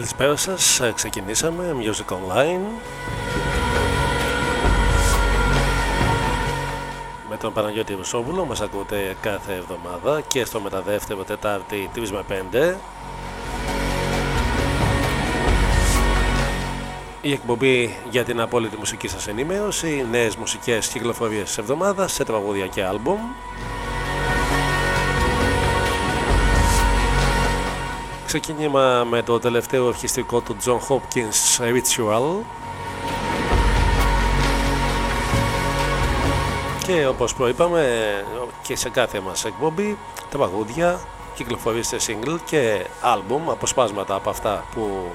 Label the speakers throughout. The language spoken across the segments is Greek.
Speaker 1: Καλησπέρα σας, ε, ξεκινήσαμε. Music Online. Με τον Παναγιώτη Ρουσόβουλο μας ακούτε κάθε εβδομάδα και στο μεταδεύτερο Τετάρτη 3 με 5 Η εκπομπή για την απόλυτη μουσική σας ενημέρωση, νέες μουσικές κυκλοφορίες της εβδομάδας σε τραγούδια και άλμπουμ Ξεκίνημα με το τελευταίο ορχιστικό του John Hopkins Ritual. Και όπως προείπαμε και σε κάθε μας εκπομπή τα παγούδια κυκλοφορήστε single και album αποσπάσματα από αυτά που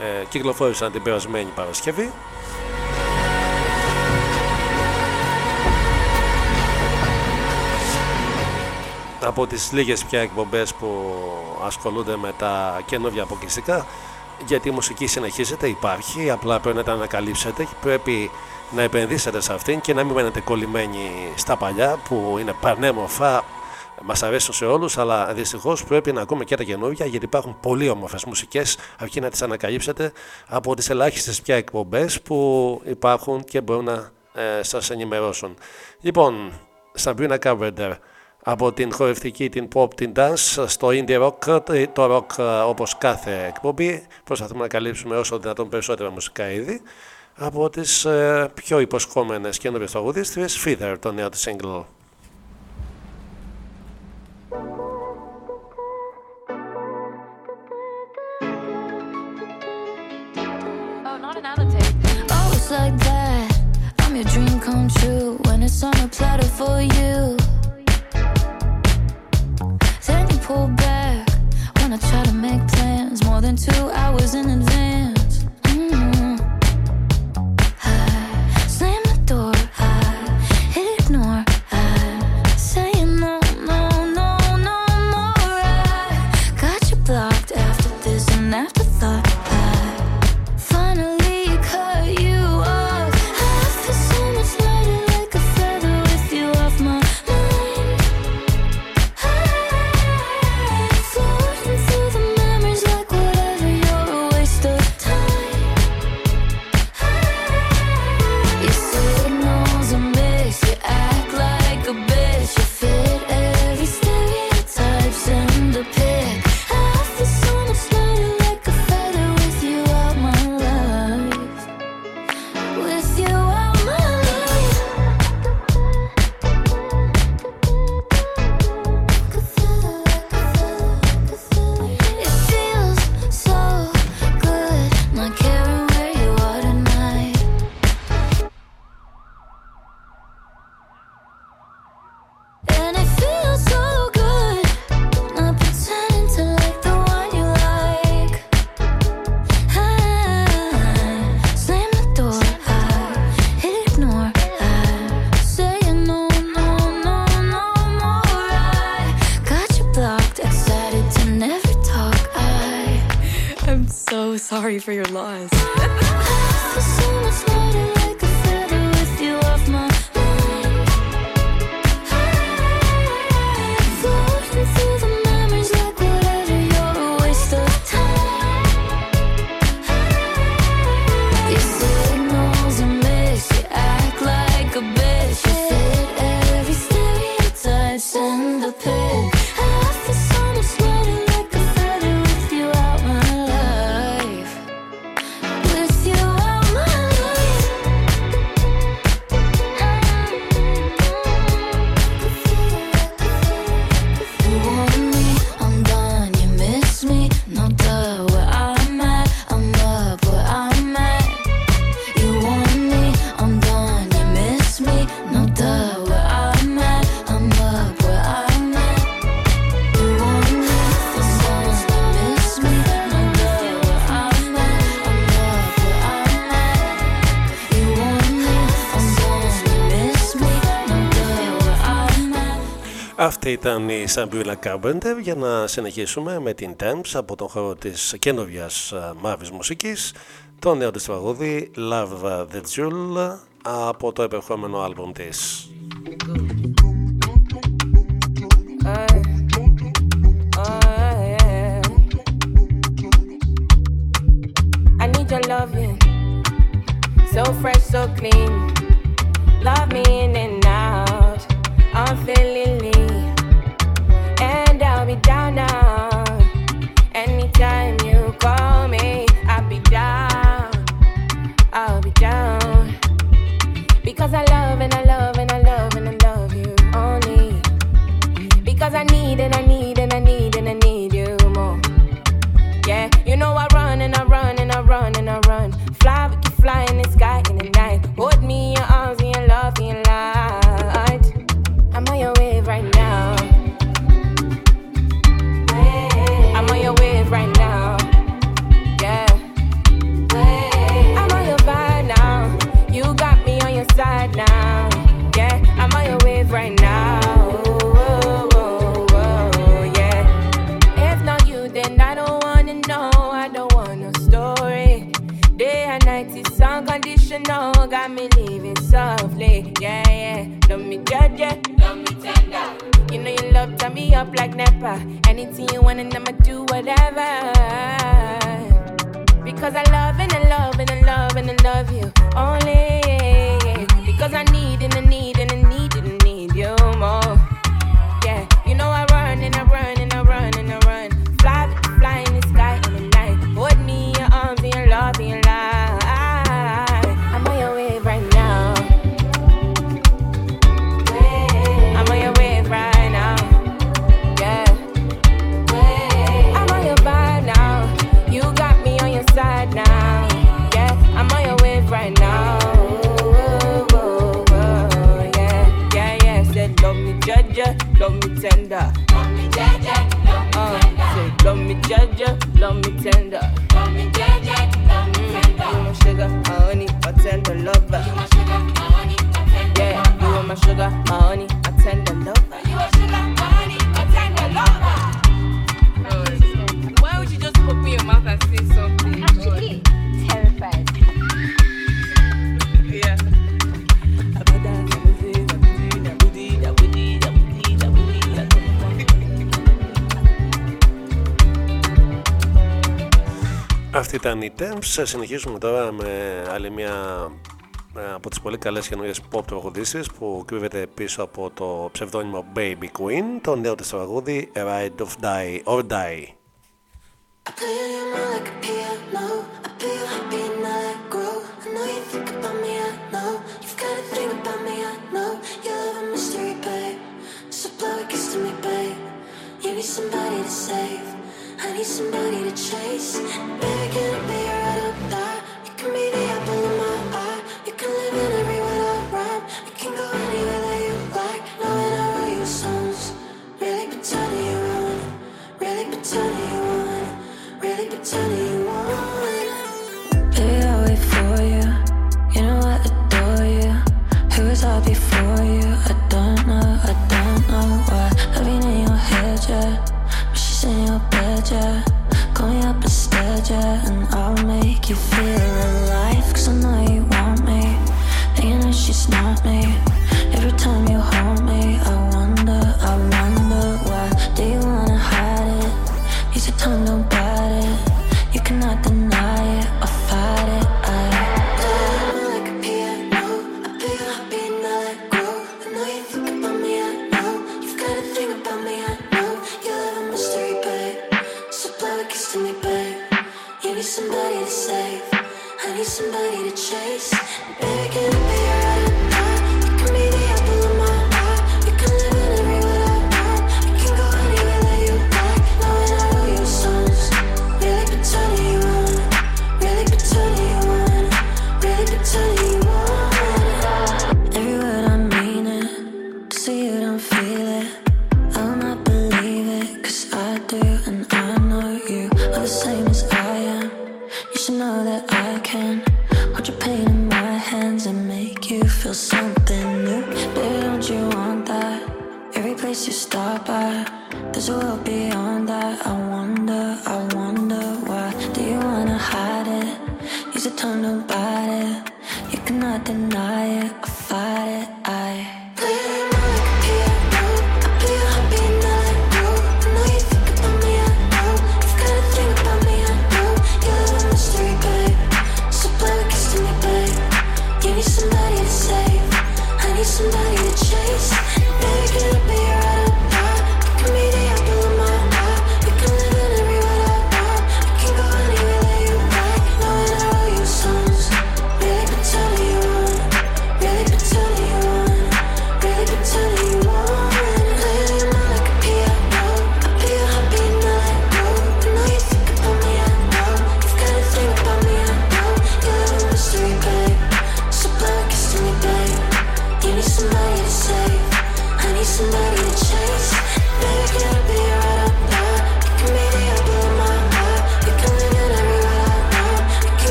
Speaker 1: ε, κυκλοφόρησαν την περασμένη Παρασκευή από τις λίγες πια εκπομπές που ασχολούνται με τα καινούργια αποκλειστικά γιατί η μουσική συνεχίζεται, υπάρχει, απλά πρέπει να τα ανακαλύψετε και πρέπει να επενδύσετε σε αυτήν και να μην μένετε κολλημένοι στα παλιά που είναι πανέμορφα, μας αρέσουν σε όλους, αλλά δυστυχώς πρέπει να ακούμε και τα καινούργια γιατί υπάρχουν πολύ όμορφες μουσικές, αρκεί να τις ανακαλύψετε από τις ελάχιστες πια εκπομπές που υπάρχουν και μπορούν να ε, σας ενημερώσουν. Λοιπόν, Sabrina Carpenter από την χορευτική, την pop, την dance στο indie rock, το rock ε, όπως κάθε εκπομπή προσπαθούμε να καλύψουμε όσο δυνατόν περισσότερα μουσικά είδη από τις ε, πιο υποσχόμενες καινούριες τραγουδίστριες Feather, το νέο της single. Oh, like that. I'm your dream come true when it's on a platter for you. Pull back when I try to make plans. More than two hours in advance.
Speaker 2: Mm-hmm. for your lies.
Speaker 3: Αυτή ήταν η Σαμπιούλα Κάρπεντερ για να συνεχίσουμε με την Temps από τον χώρο της καινούριας ε, μαύρης μουσικής. Το νέο της τραγούδι Love the Jewel από το επερχόμενο άλμπουμ της. Σα συνεχίσουμε τώρα με άλλη μια ε, από τις πολύ καλές καινούριες pop που κρύβεται πίσω από το ψευδόνυμο Baby Queen, το νέο της Ride of Die or Die. it's not me.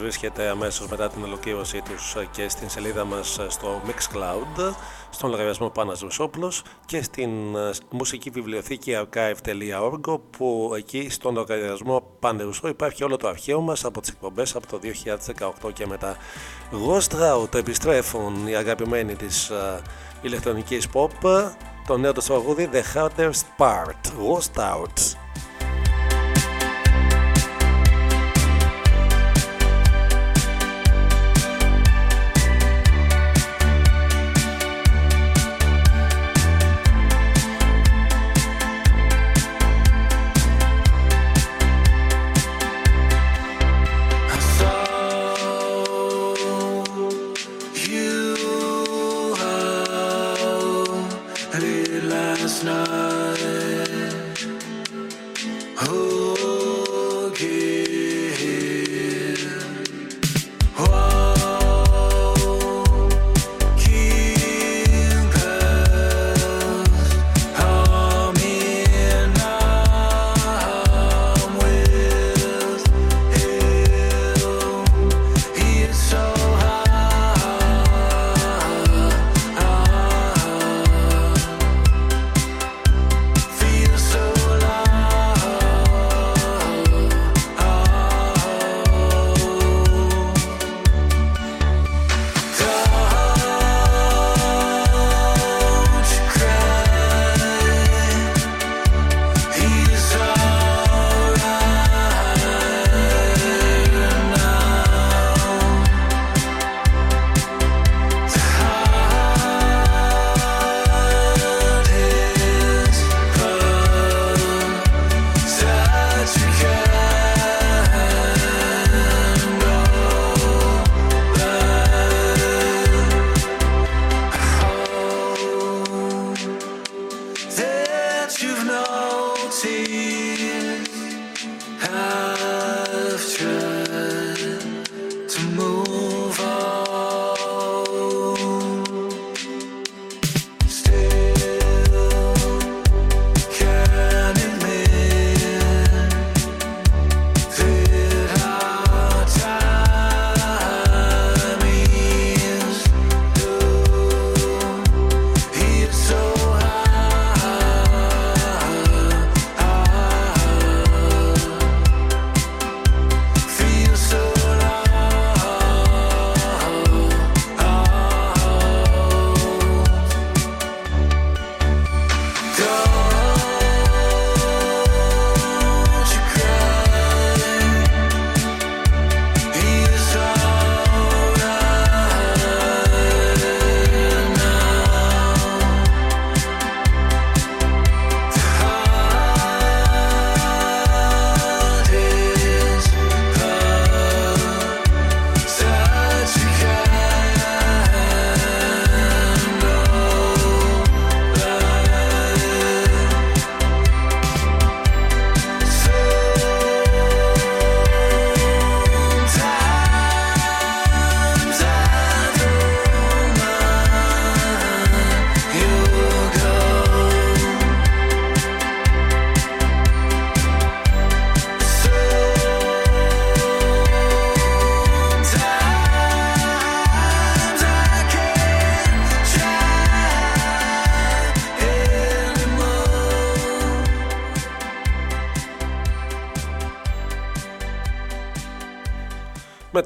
Speaker 4: Βρίσκεται αμέσως μετά την ολοκλήρωσή τους και στην σελίδα μας στο Mixcloud, στον λογαριασμό Πάνας Ρουσόπλος και στην ε, μουσική βιβλιοθήκη archive.org που εκεί στον λογαριασμό Ρουσό υπάρχει όλο το αρχαίο μας από τις εκπομπές από το 2018 και μετά. Ghost Route επιστρέφουν οι αγαπημένοι της uh, ηλεκτρονικής pop το νέο τους τραγούδι The Hardest Part, Ghost Out.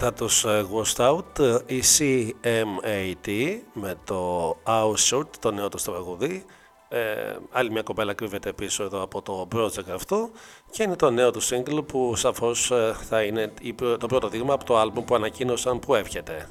Speaker 5: Μετά τους ε, Ghost Out, ε, η CMAT με το Our Short, το νέο του τραγουδί. Ε, άλλη μια κοπέλα κρύβεται πίσω εδώ από το project αυτό και είναι το νέο του single που σαφώς ε, θα είναι το πρώτο δείγμα από το άλμπουμ που ανακοίνωσαν που εύχεται.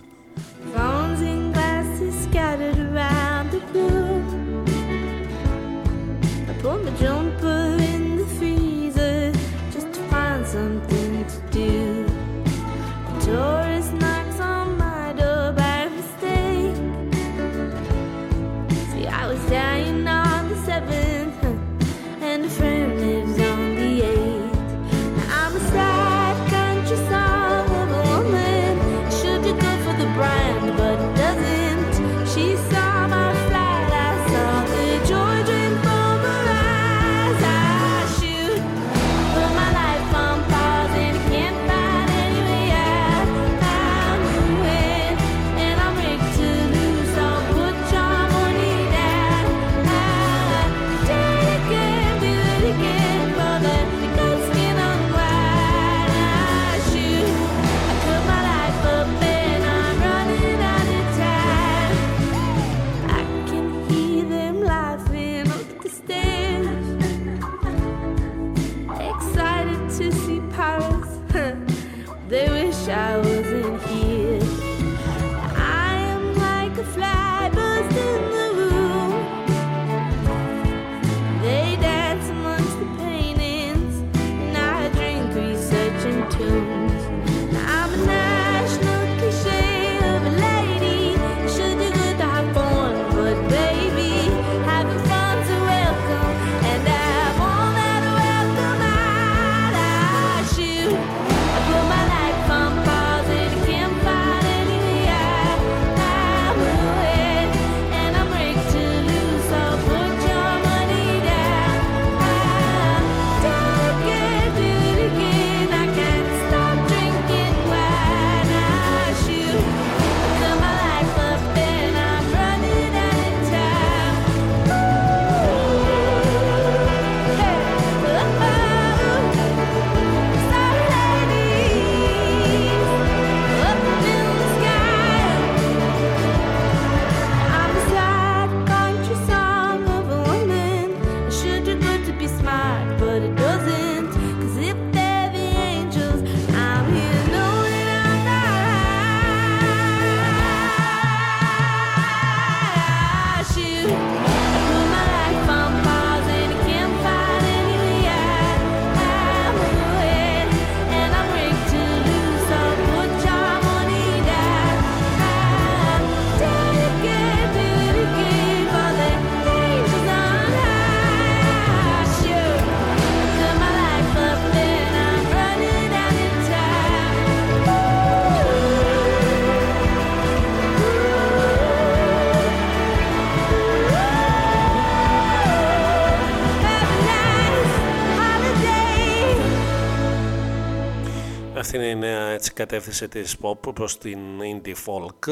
Speaker 5: Κατεύθυνση της pop προς την indie folk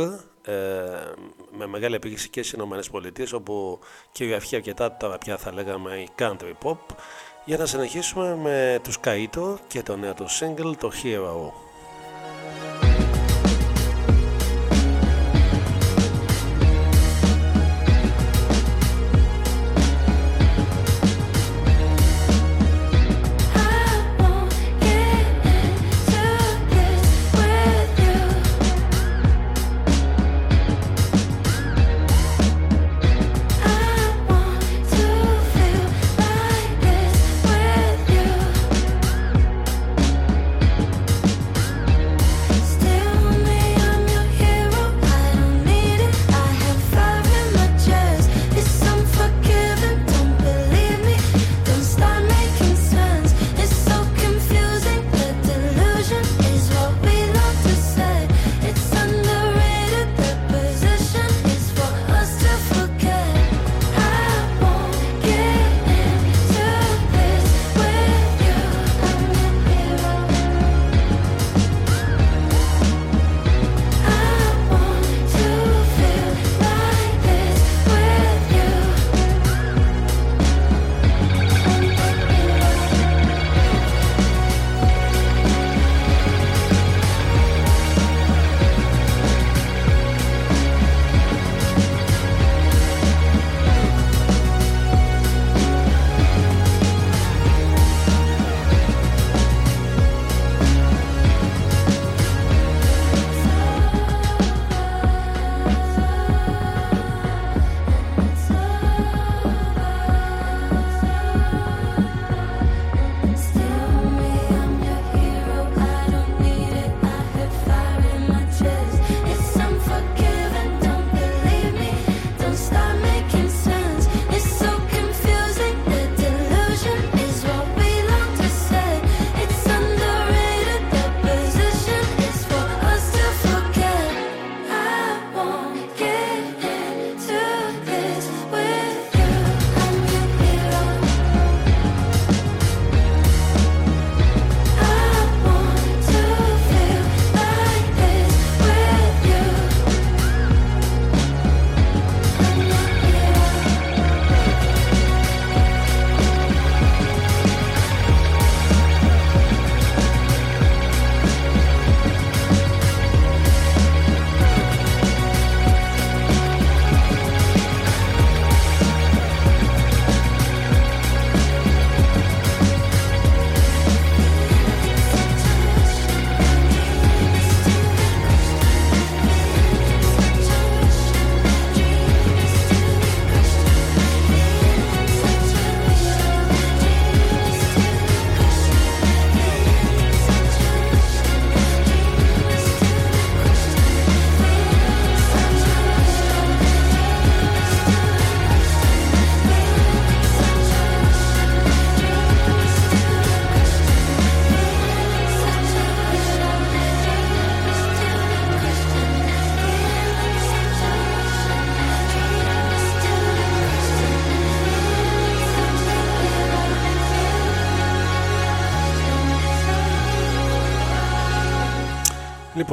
Speaker 5: ε, με μεγάλη επίγηση και στις ΗΠΑ όπου κυριαρχεί αρκετά τώρα πια θα λέγαμε η country pop. Για να συνεχίσουμε με τους Kaito και το νέο τους single το Hero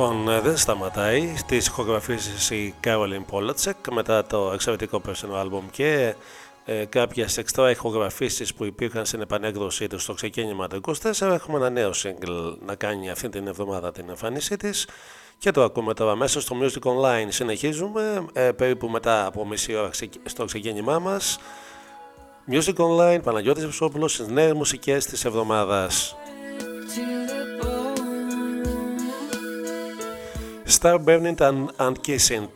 Speaker 6: Λοιπόν, ε, δεν σταματάει στις ηχογραφήσεις η Caroline Polacek μετά το εξαιρετικό personal album και ε, κάποιες εξτρά ηχογραφήσεις που υπήρχαν στην επανέκδοσή τους στο ξεκίνημα του 24. Έχουμε ένα νέο single να κάνει αυτή την εβδομάδα την εμφάνισή της και το ακούμε τώρα μέσα στο Music Online. Συνεχίζουμε ε, περίπου μετά από μισή ώρα στο ξεκίνημά μας. Music Online, Παναγιώτης Βυσόπουλος, στις νέες μουσικές της εβδομάδας. Star Burning and, and Kissing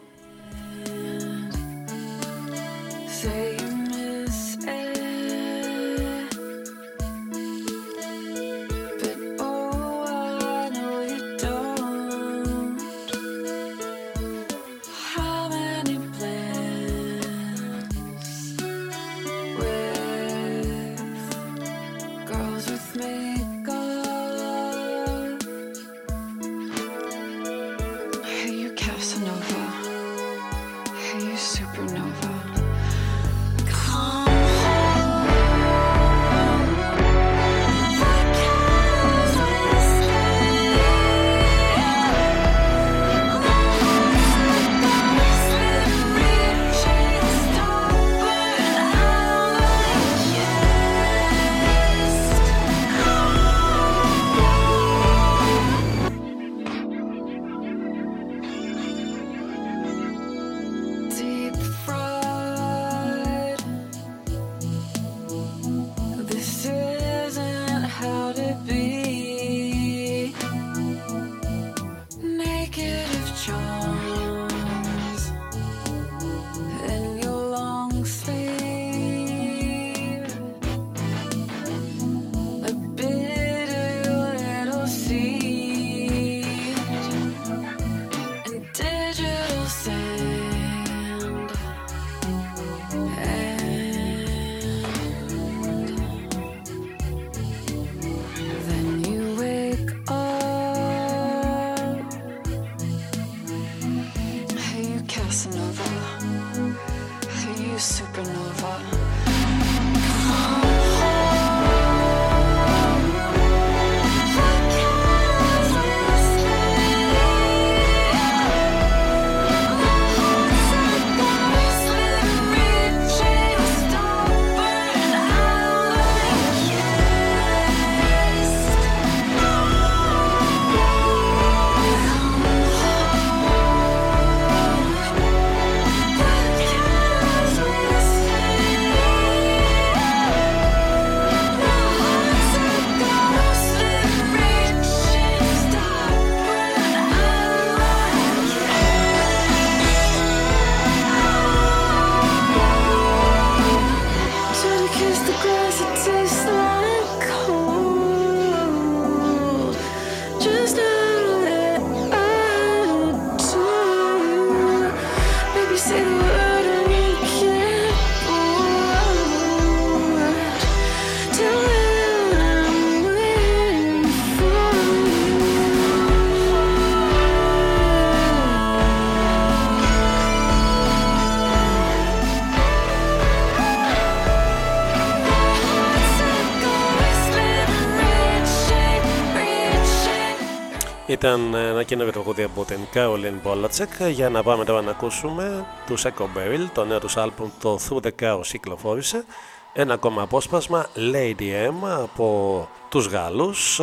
Speaker 6: Ήταν ένα καινούργιο τραγούδι από την Caroline Polacek για να πάμε τώρα να ακούσουμε τους Echo Barrel, το νέο τους άλμπουμ το Through the Chaos κυκλοφόρησε ένα ακόμα απόσπασμα Lady M από τους Γάλλους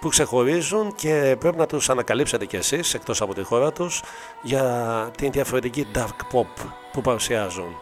Speaker 6: που ξεχωρίζουν και πρέπει να τους ανακαλύψετε κι εσείς εκτός από τη χώρα τους για την διαφορετική dark pop που παρουσιάζουν.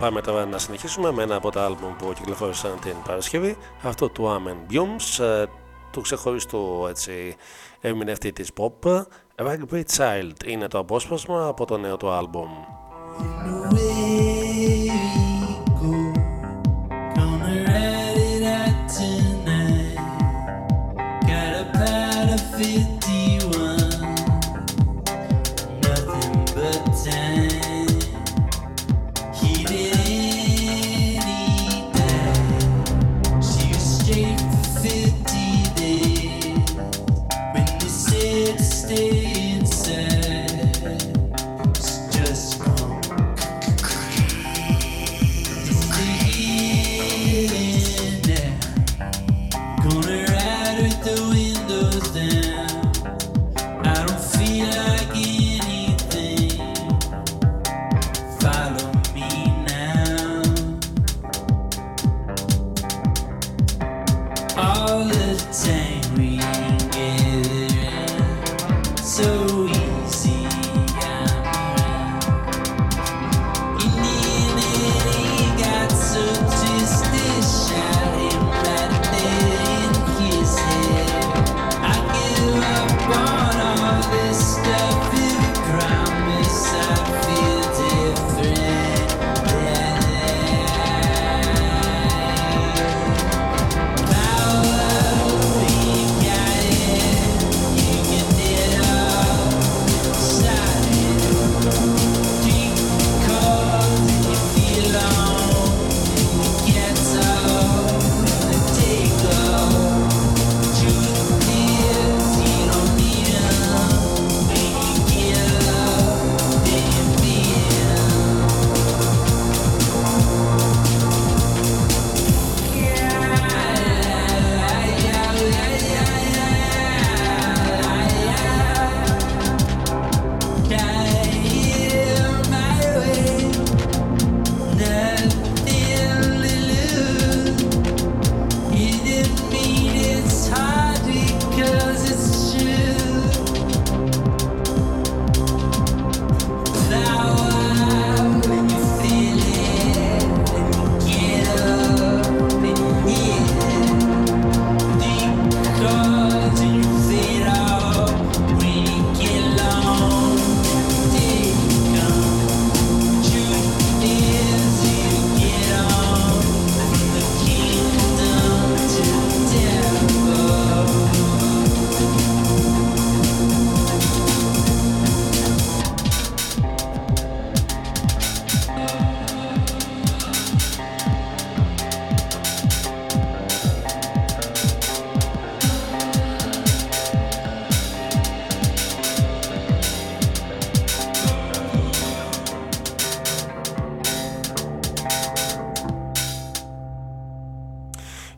Speaker 7: Πάμε τώρα να συνεχίσουμε με ένα από τα άλμπουμ που κυκλοφόρησαν την Παρασκευή. Αυτό του Amen Biomes ε, του ξεχωριστού έτσι ερμηνευτή της pop. Rugby Child είναι το απόσπασμα από το νέο του άλμπουμ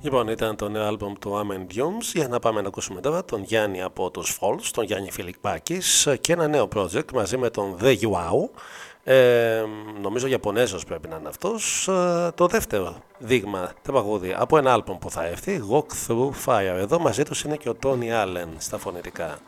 Speaker 8: Λοιπόν, ήταν το νέο άλμπομ του Amen Dunes για να πάμε να ακούσουμε τώρα τον Γιάννη από τους Falls, τον Γιάννη Φιλικπάκης και ένα νέο project μαζί με τον The Wow. Ε, νομίζω Ιαπωνέζος πρέπει να είναι αυτός. Ε, το δεύτερο δείγμα, το παγούδι, από ένα άλμπομ που θα έρθει, Walk Through Fire. Εδώ μαζί τους είναι και ο Tony Allen στα φωνητικά.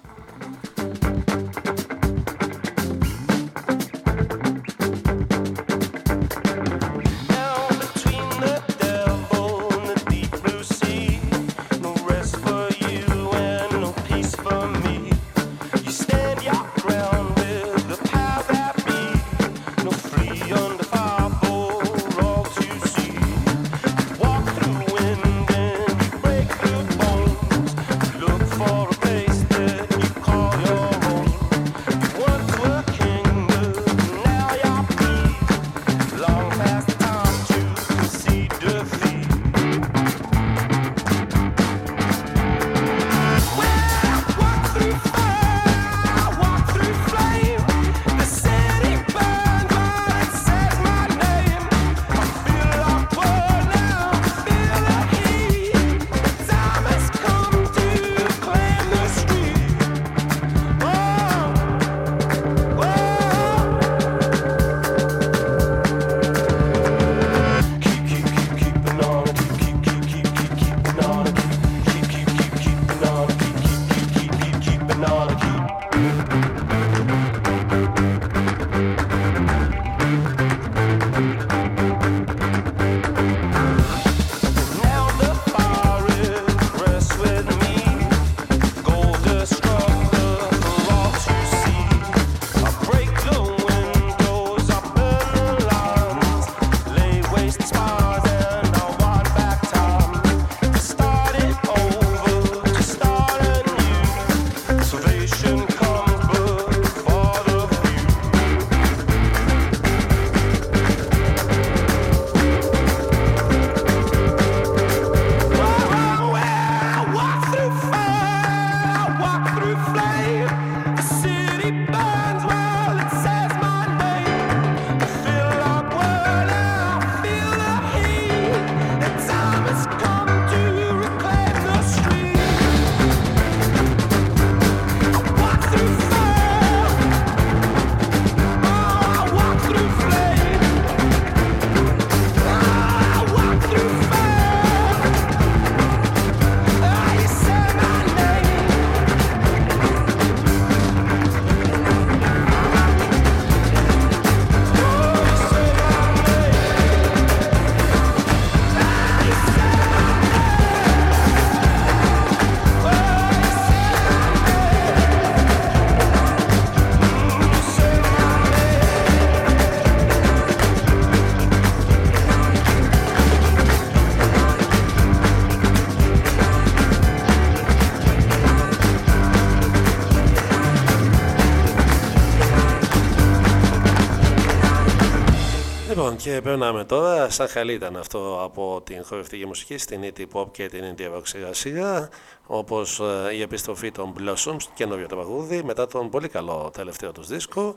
Speaker 8: Και περνάμε τώρα, σαν χαλή ήταν αυτό από την χορευτική μουσική στην indie pop και την indie rock σιγά σιγά όπως ε, η επιστροφή των Blossoms, καινούριο το παγούδι μετά τον πολύ καλό τελευταίο τους δίσκο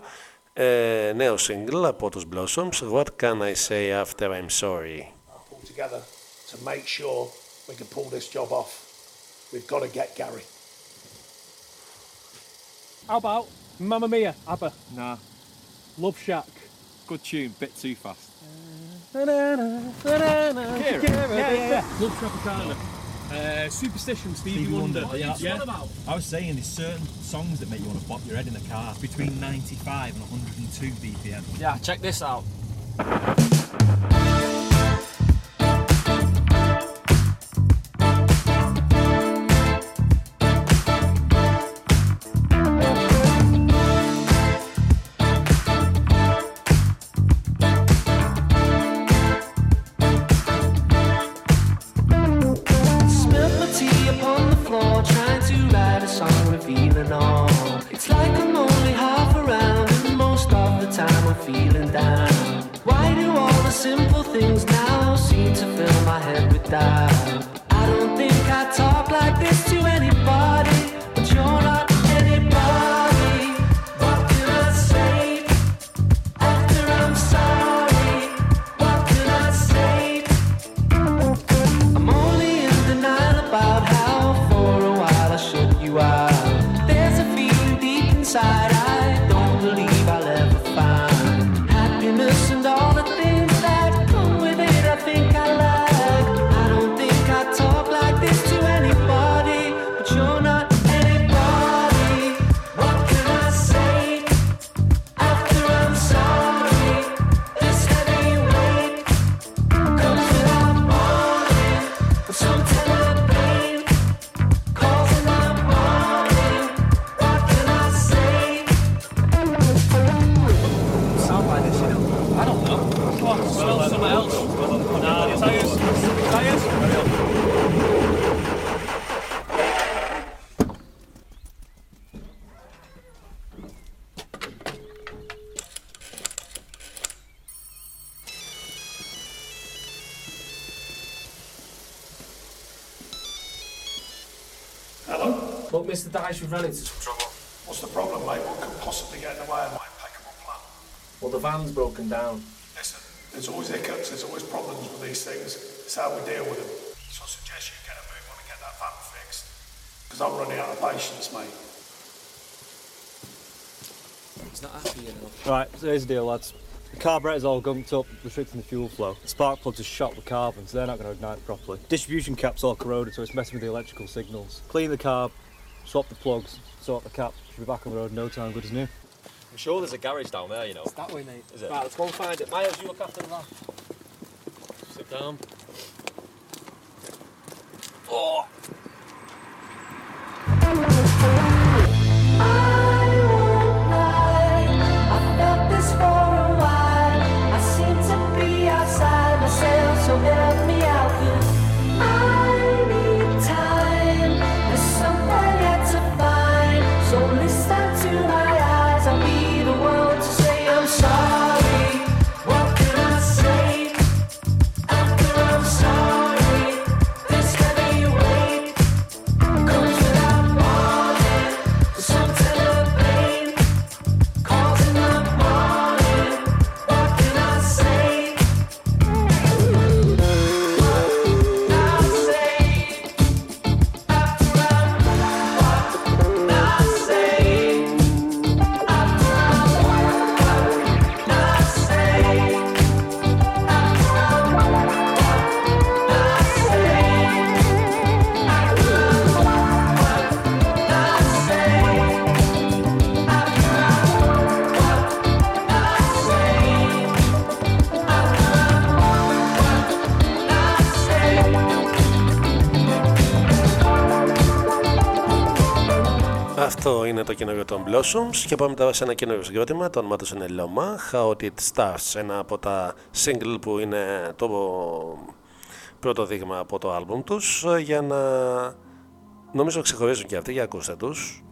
Speaker 8: ε, νέο single από τους Blossoms What Can I Say After I'm Sorry together to make sure we can pull this job off we've got to get Gary
Speaker 9: How about Mamma Mia, ABBA?
Speaker 10: Nah.
Speaker 9: Love Shack.
Speaker 10: Good tune, bit too fast.
Speaker 9: Yeah, yeah, yeah. Love Tropicana. Uh, Superstition, Stevie,
Speaker 10: Stevie
Speaker 9: Wonder.
Speaker 10: Wonder, yeah.
Speaker 9: yeah.
Speaker 11: I was saying there's certain songs that make you want to bop your head in the car between 95 and 102 BPM.
Speaker 9: Yeah, check this out.
Speaker 11: Know.
Speaker 12: Right, here's the deal, lads. The carburetor's all gunked up, restricting the fuel flow. The spark plugs are shot with carbon, so they're not going to ignite properly. Distribution cap's all corroded, so it's messing with the electrical signals. Clean the carb, swap the plugs, sort the cap. Should be back on the road in no time, good as new.
Speaker 11: I'm sure there's a garage down there, you know.
Speaker 10: That way, mate.
Speaker 11: Is it?
Speaker 10: Right, let's go and find it. Miles, you look after the van.
Speaker 11: Sit down.
Speaker 9: I so help me
Speaker 6: το καινούριο των Blossoms και πάμε τώρα σε ένα καινούριο συγκρότημα. Το όνομά τους είναι Loma, How It Starts, ένα από τα single που είναι το πρώτο δείγμα από το άλμπουμ τους για να νομίζω ξεχωρίζουν και αυτοί, για ακούστε τους.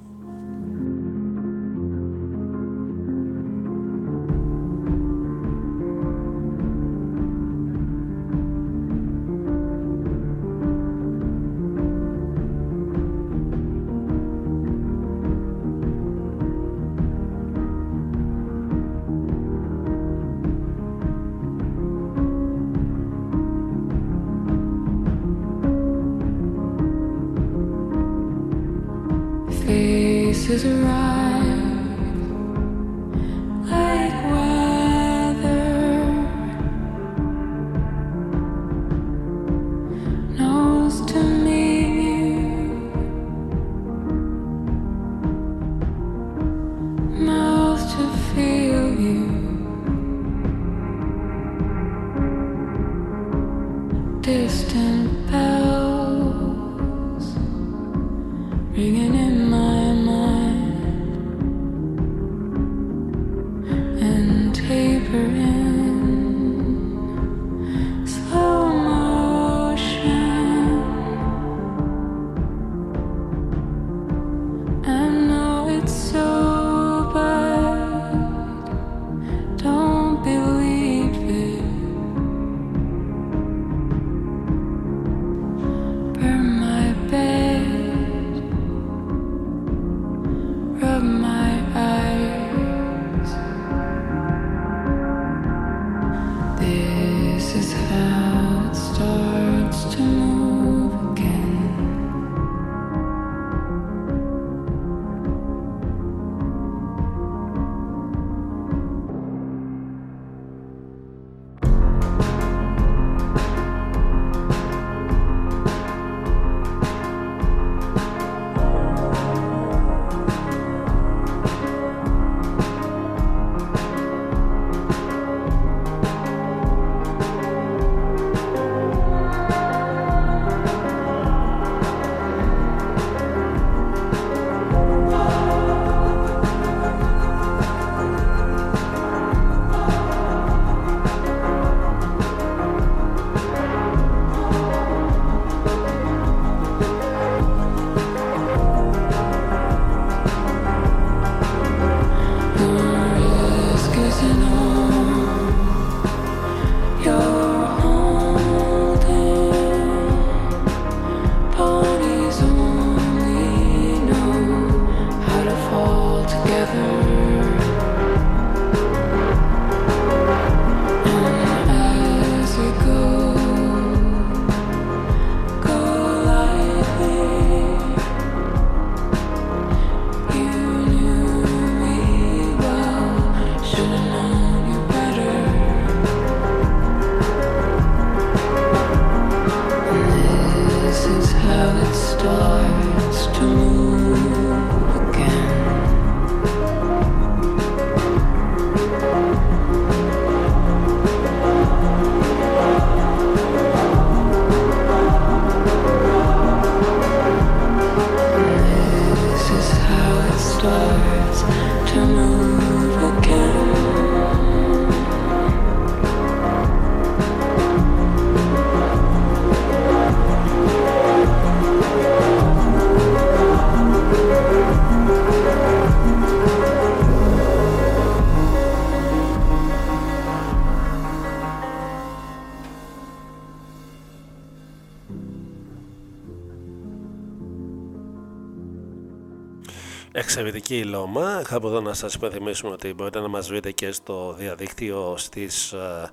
Speaker 1: Εξαιρετική η Λόμα. Κάπου εδώ να σας υπενθυμίσουμε ότι μπορείτε να μας βρείτε και στο διαδίκτυο στις, ε,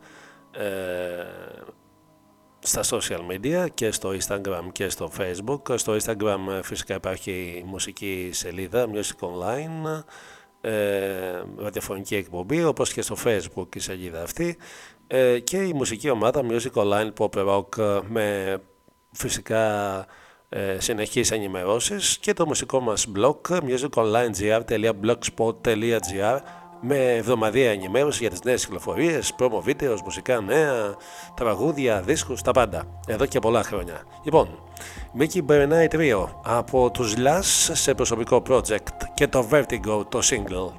Speaker 1: ε, στα social media και στο Instagram και στο Facebook. Στο Instagram ε, φυσικά υπάρχει η μουσική σελίδα Music Online, ε, ραδιοφωνική εκπομπή, όπως και στο Facebook η σελίδα αυτή ε, και η μουσική ομάδα Music Online Pop Rock ε, με φυσικά ε, συνεχείς ενημερώσεις και το μουσικό μας blog musiconlinegr.blogspot.gr με εβδομαδία ενημέρωση για τις νέες κυκλοφορίες, promo βίντεος, μουσικά νέα, τραγούδια, δίσκους, τα πάντα. Εδώ και πολλά χρόνια. Λοιπόν, Mickey Bernay Trio από τους Last σε προσωπικό project και το Vertigo το single.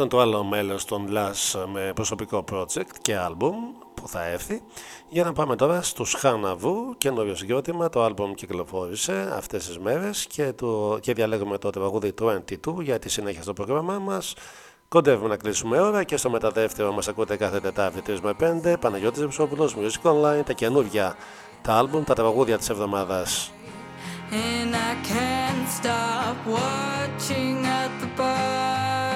Speaker 1: Λοιπόν, αυτό είναι το άλλο μέλος των Lash με προσωπικό project και album που θα έρθει. Για να πάμε τώρα στους Χάναβου, καινούριο συγκρότημα. Το album κυκλοφόρησε αυτές τις μέρες και, το, και διαλέγουμε το τραγούδι 22 για τη συνέχεια στο πρόγραμμά μας. Κοντεύουμε να κλείσουμε ώρα και στο μεταδεύτερο μας ακούτε κάθε Τετάρτη 3 με 5. Παναγιώτης Βεψόπουλος, Music Online, τα καινούργια, τα album, τα τραγούδια της εβδομάδας.
Speaker 13: And I can't stop watching at the bar.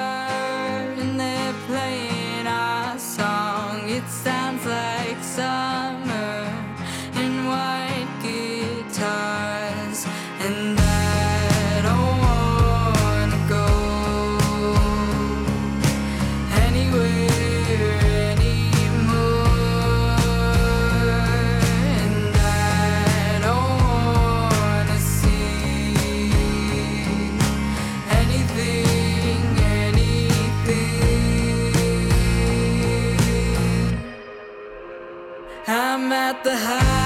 Speaker 13: lights. At the house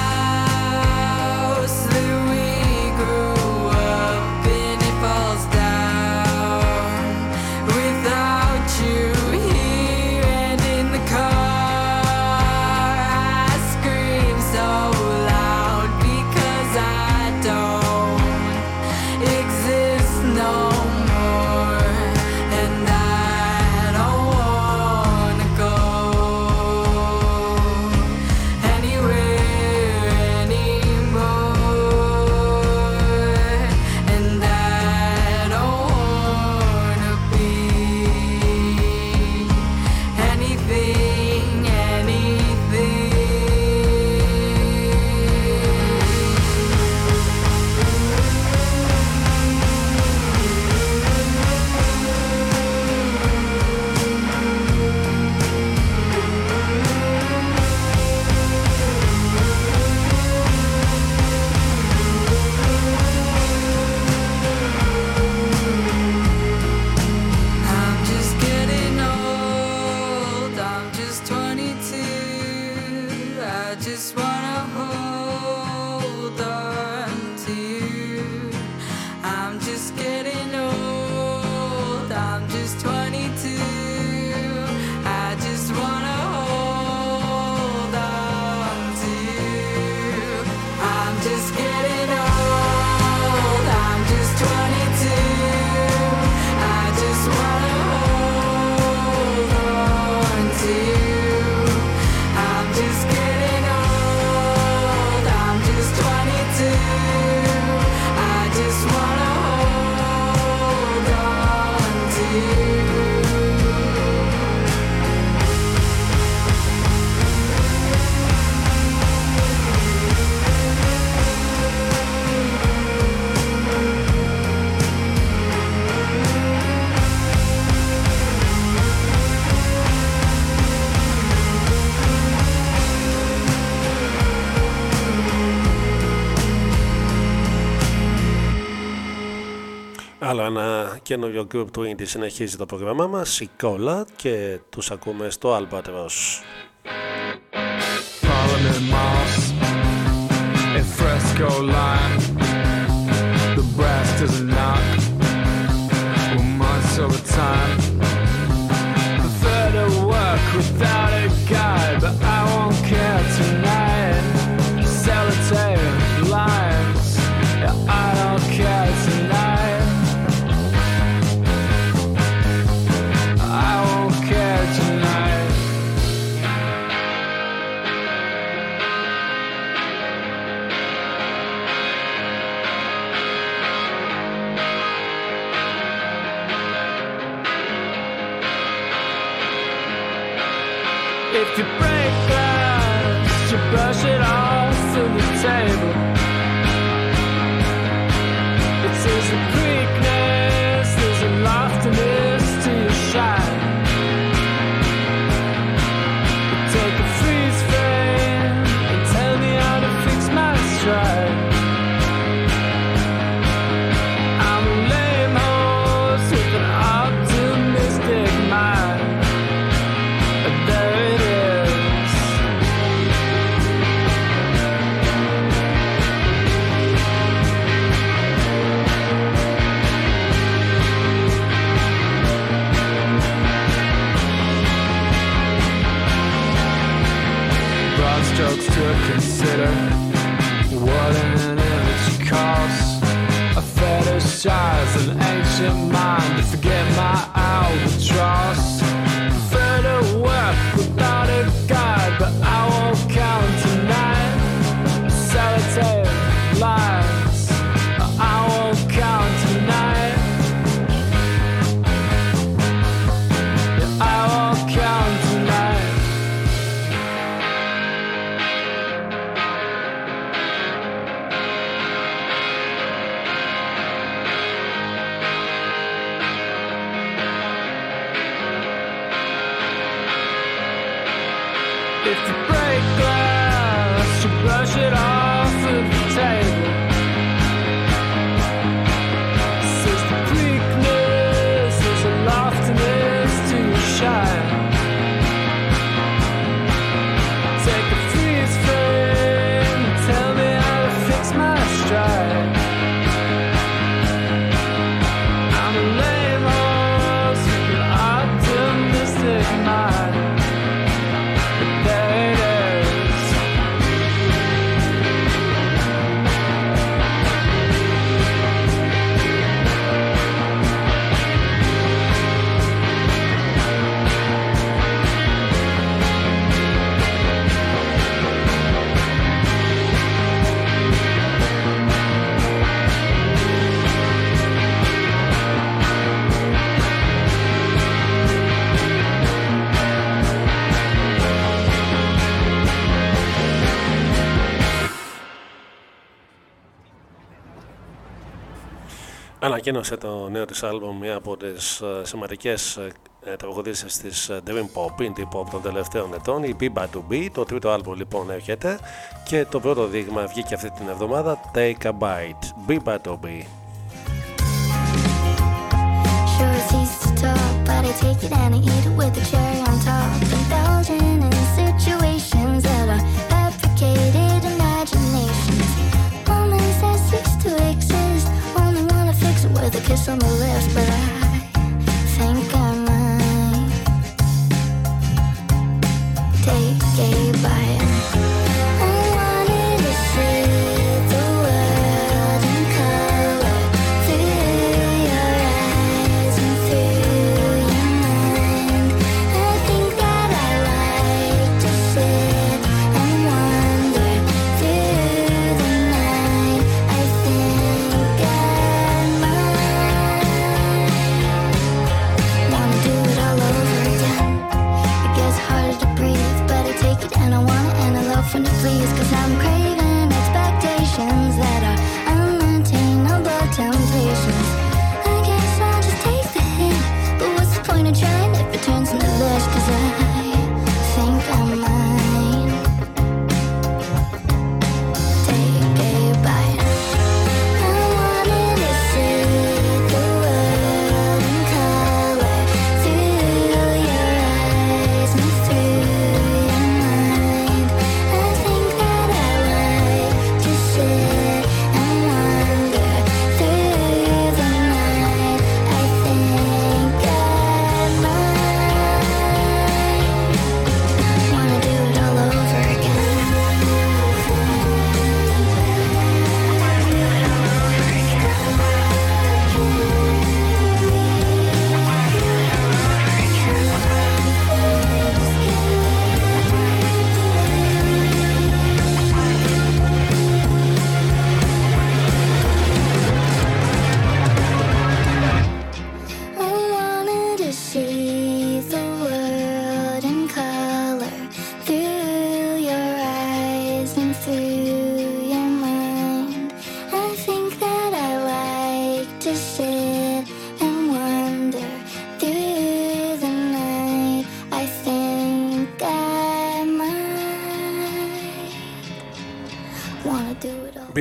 Speaker 1: και group του Indy συνεχίζει το πρόγραμμά μας η και τους ακούμε στο Albatros
Speaker 14: Over
Speaker 1: ανακοίνωσε το νέο της άλμπομ μια από τις ε, σημαντικές ε, τραγουδίστες της ε, Dream Pop, Indie Pop των τελευταίων ετών, η Biba to Be, το τρίτο άλμπομ λοιπόν έρχεται και το πρώτο δείγμα βγήκε αυτή την εβδομάδα, Take a Bite, Biba to Be.
Speaker 15: but I take it and I eat it with a cherry on top. kiss on the lips, but I think I might take a bite.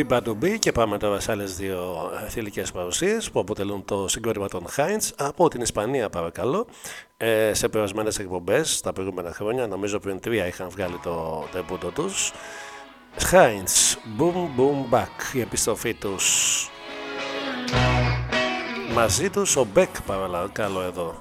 Speaker 1: Μπαντουμπή και πάμε τώρα σε άλλες δύο ε, θηλυκές παρουσίες που αποτελούν το συγκρότημα των Χάιντ από την Ισπανία, παρακαλώ. Ε, σε περασμένες εκπομπές τα προηγούμενα χρόνια, νομίζω πριν τρία είχαν βγάλει το τεμπούτο τους. Χάιντ, boom boom back, η επιστροφή τους. Μαζί τους ο Μπέκ, παρακαλώ εδώ.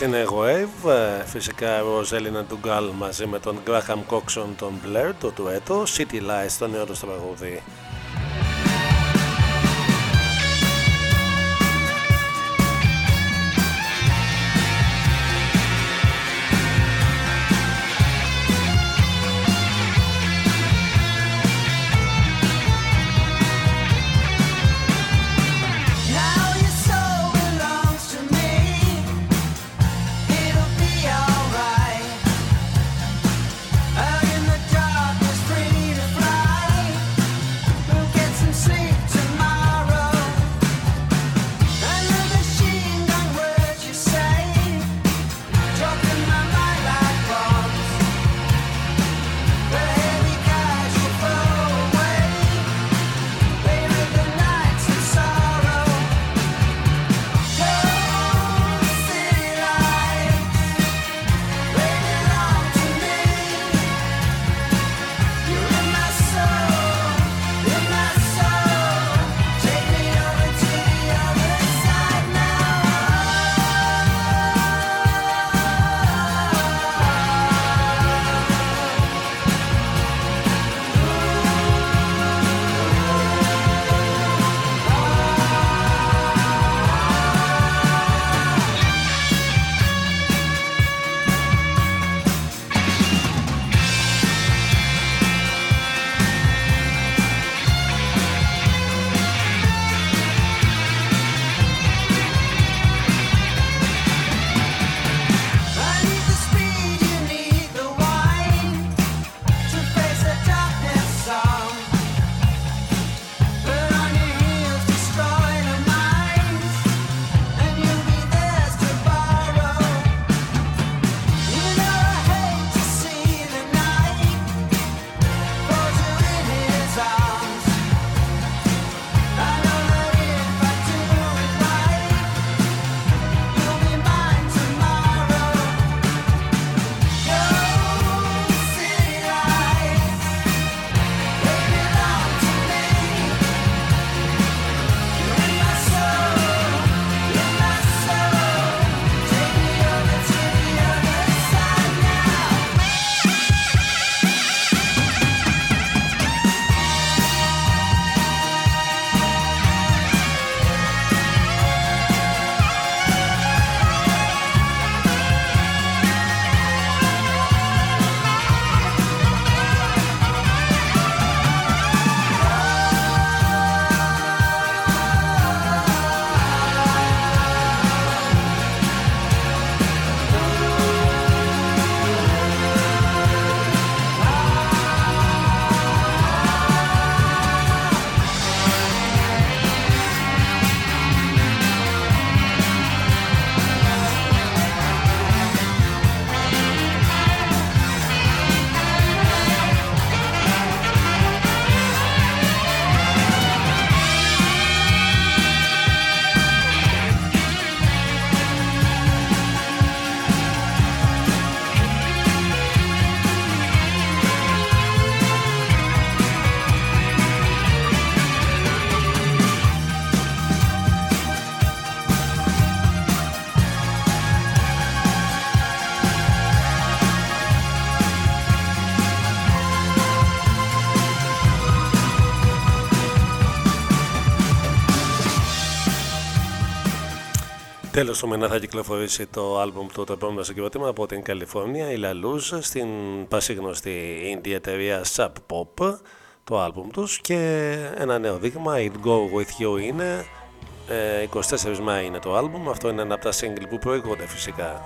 Speaker 1: Και αυτή είναι Wave, ε, φυσικά Ροζέλινα Ντουγκάλ μαζί με τον Graham Coxon τον Blair, το τουέτο, City Lights, το νέο τους τραγούδι. Τέλος του μήνα θα κυκλοφορήσει το άλμπουμ του το επόμενο συγκρότημα από την Καλιφόρνια, η La Luz, στην πασίγνωστη indie εταιρεία Sub Pop, το άλμπουμ τους και ένα νέο δείγμα, It Go With You είναι, ε, 24 Μάη είναι το άλμπουμ, αυτό είναι ένα από τα single που προηγούνται φυσικά.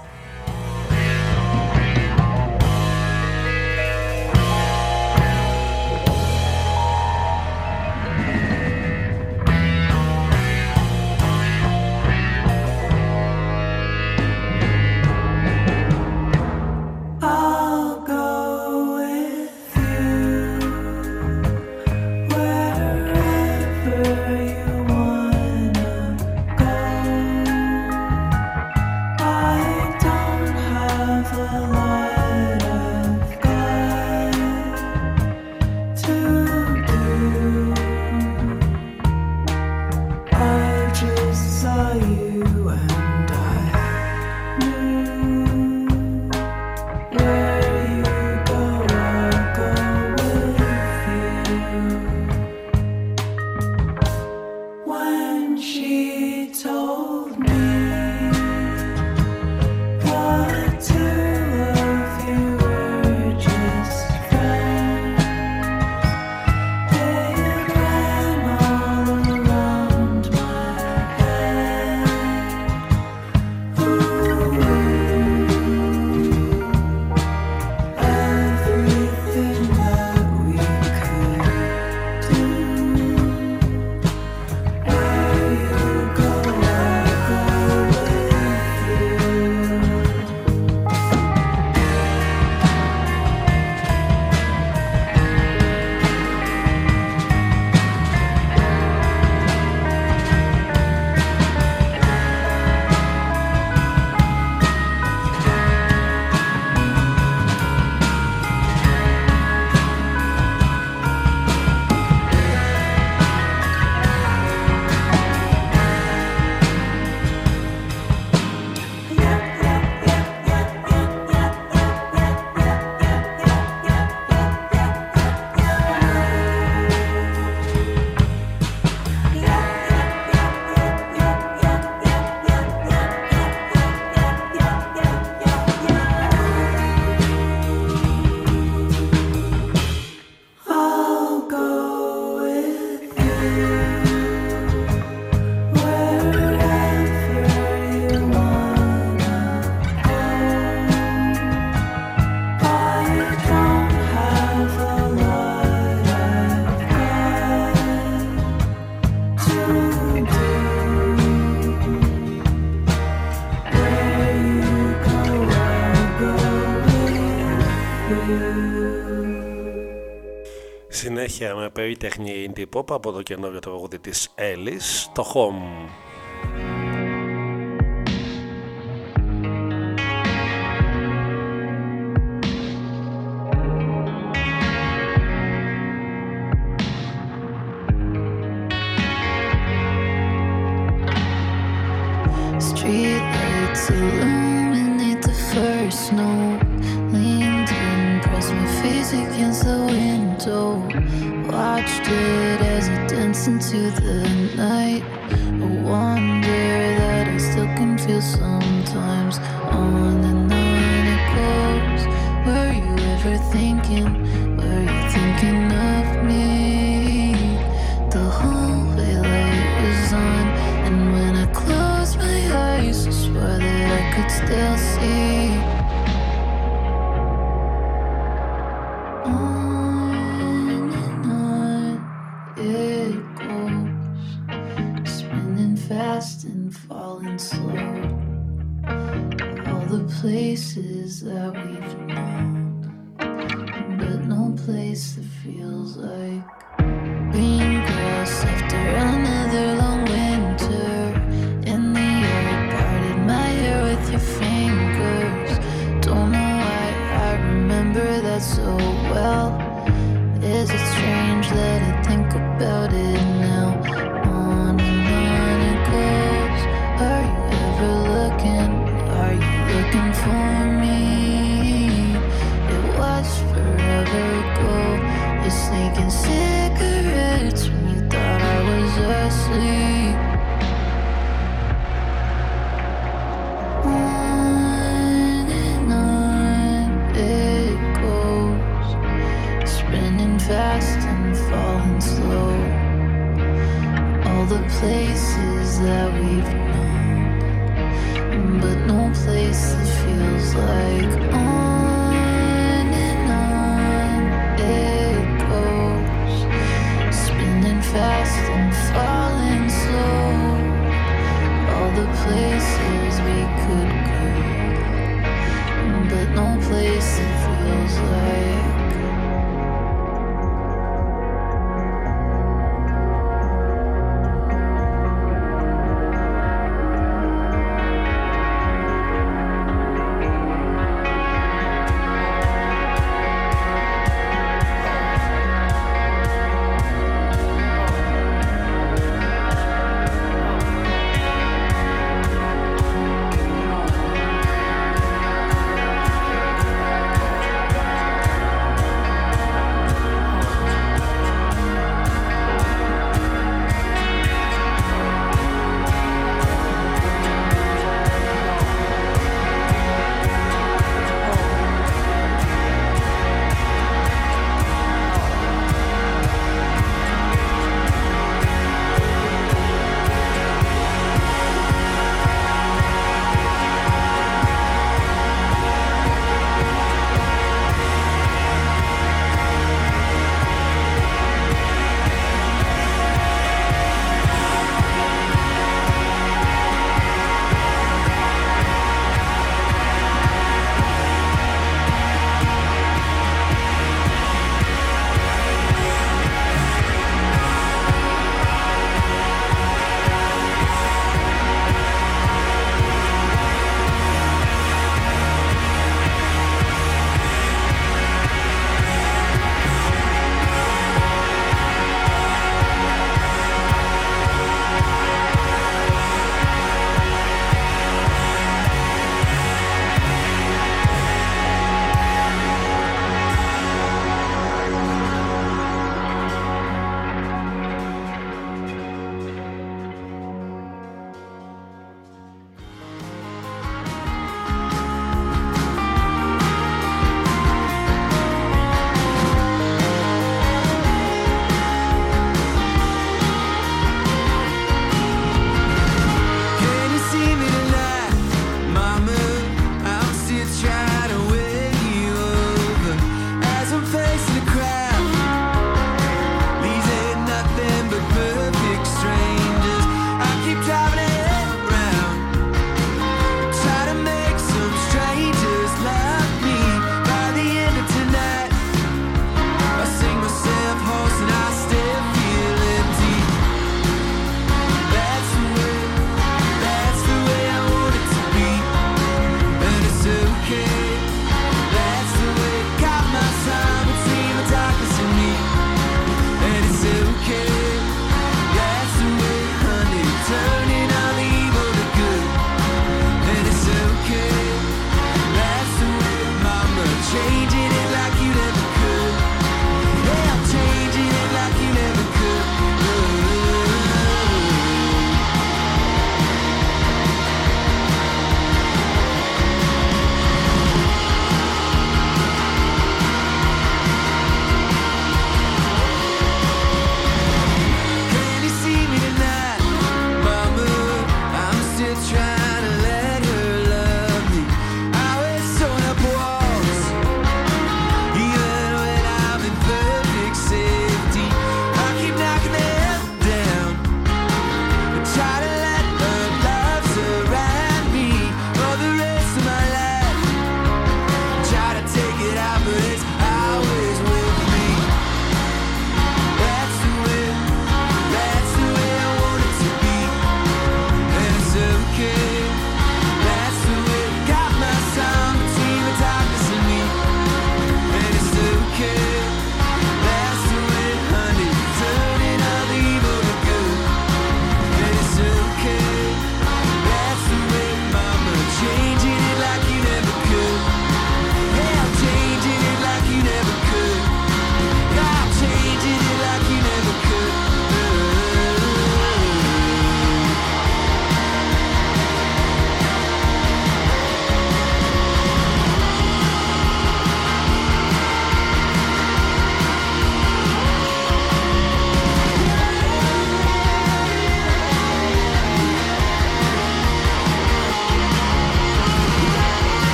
Speaker 16: περίτεχνη indie pop από το καινούριο τραγούδι της Έλλης, το Home.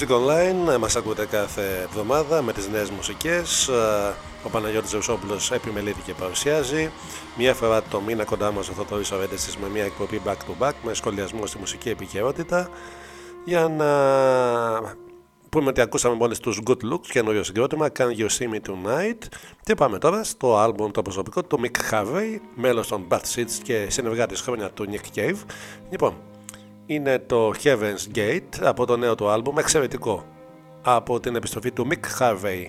Speaker 17: Music Online, ε, μας ακούτε κάθε εβδομάδα με τις νέες μουσικές. Ε, Ο Παναγιώτης Ζευσόπουλος επιμελείται και παρουσιάζει. Μία φορά το μήνα κοντά μας ο Θοδωρής Ορέντεσης με μια εκπομπή back to back με σχολιασμό στη μουσική επικαιρότητα για να πούμε ότι ακούσαμε μόλις τους Good Looks καινούριο συγκρότημα Can You See Me Tonight και πάμε τώρα στο άλμπουμ το προσωπικό του Mick Harvey μέλος των Bad Seeds και συνεργάτης χρόνια του Nick Cave λοιπόν είναι το Heaven's Gate από το νέο του άλμπουμ εξαιρετικό. Από την επιστροφή του Mick Harvey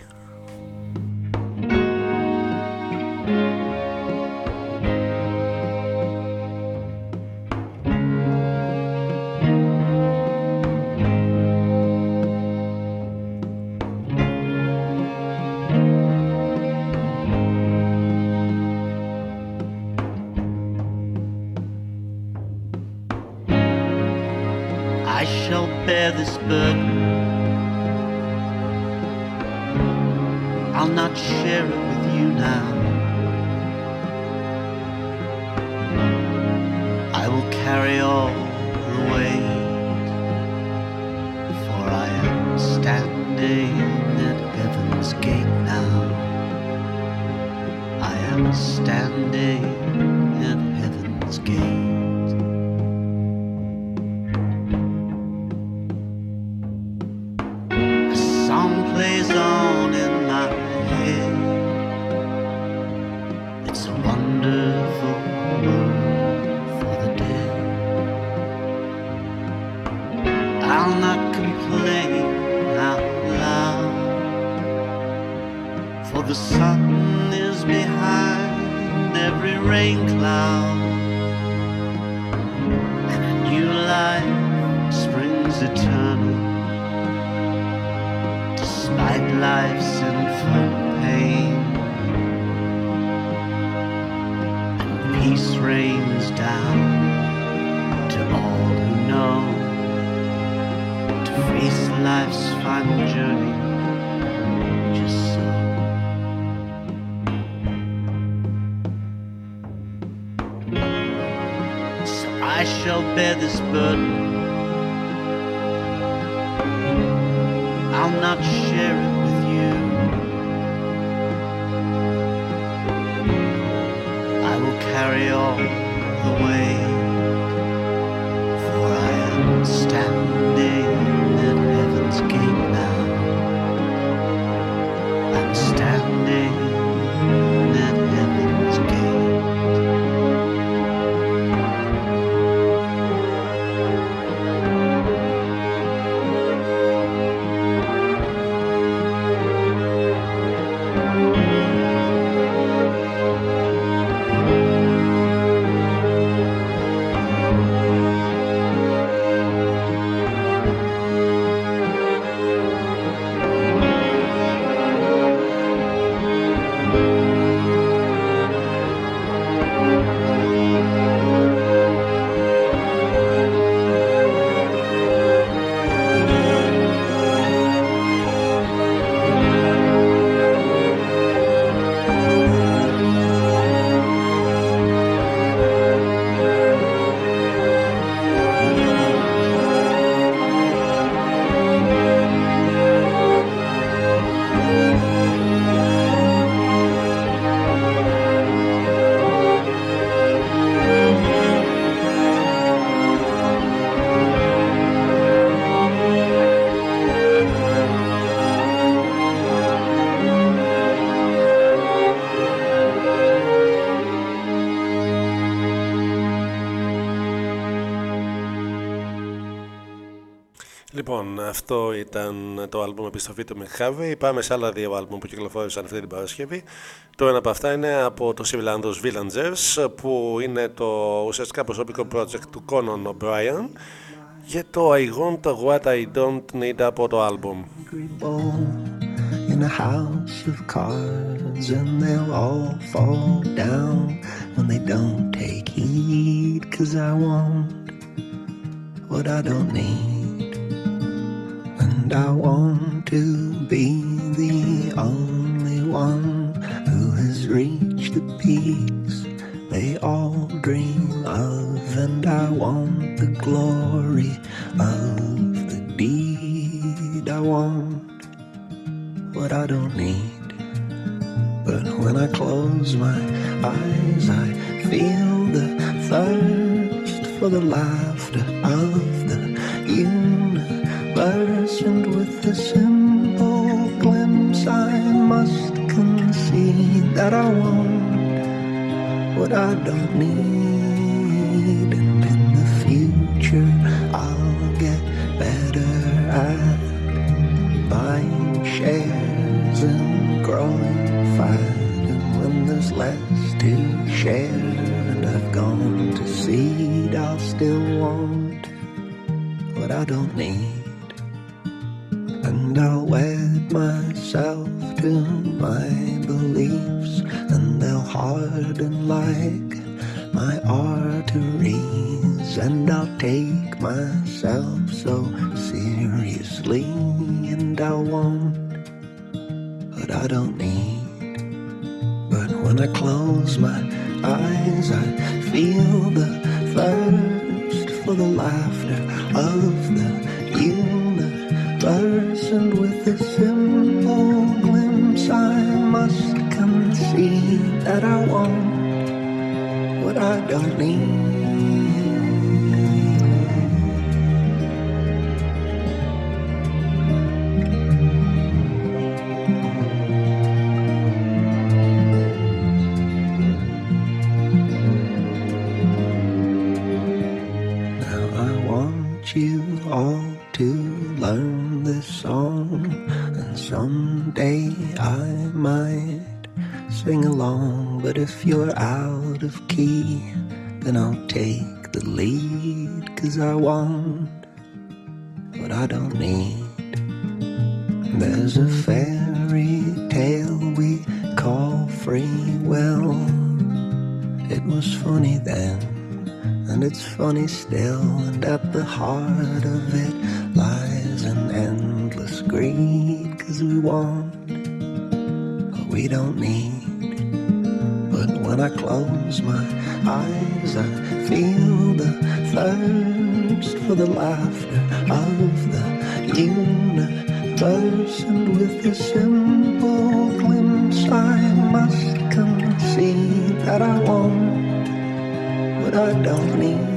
Speaker 17: αυτό ήταν το άλμπουμ επιστροφή του Mick Πάμε σε άλλα δύο άλμπουμ που κυκλοφόρησαν αυτή την Παρασκευή. Το ένα από αυτά είναι από το Ιρλανδούς Villagers που είναι το ουσιαστικά προσωπικό project του Conan O'Brien για το I Want What I Don't Need από το άλμπουμ.
Speaker 18: in a house of cards, and they'll all fall down when they don't take heed. Cause I want what I don't need, and I want to be the only one who has reached the peaks they all dream of, and I want the glory of the deed. I want what I don't need. But when I close my eyes, I learn this song, and someday I might sing along. But if you're out of key, then I'll take the lead, cause I want what I don't need. There's a fairy tale we call free will. It was funny then, and it's funny still, and at the heart of it endless greed, cause we want what we don't need. But when I close my eyes, I feel the thirst for the laughter of the universe, and with a simple glimpse, I must concede that I want what I don't need.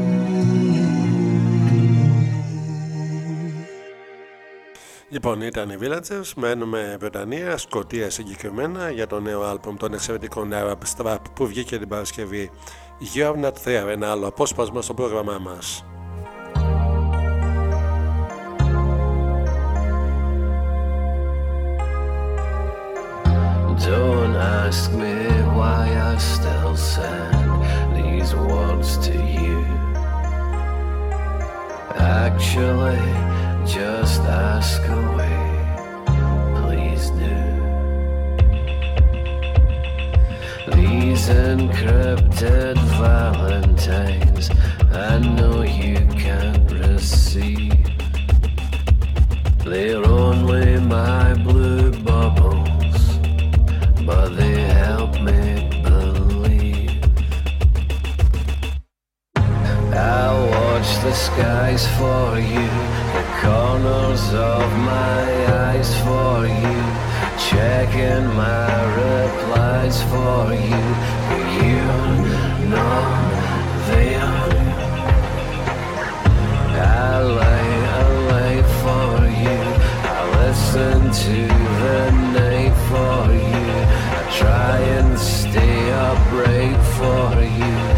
Speaker 1: Λοιπόν, ήταν οι Villagers, μένουμε Βρετανία, Σκοτία συγκεκριμένα, για το νέο άλμπουμ των εξαιρετικών Arab Strap που βγήκε την Παρασκευή. You're Not There, ένα άλλο απόσπασμα στο πρόγραμμά μας.
Speaker 19: Don't ask me why I still send these words to you. Actually, just ask away, These encrypted valentines, I know you can't receive. They're only my blue bubbles, but they help me believe. I'll watch the skies for you, the corners of my eyes for you, checking my replies for you. But you're not there. I lay, lay for you. I listen to the night for you. I try and stay upright for you.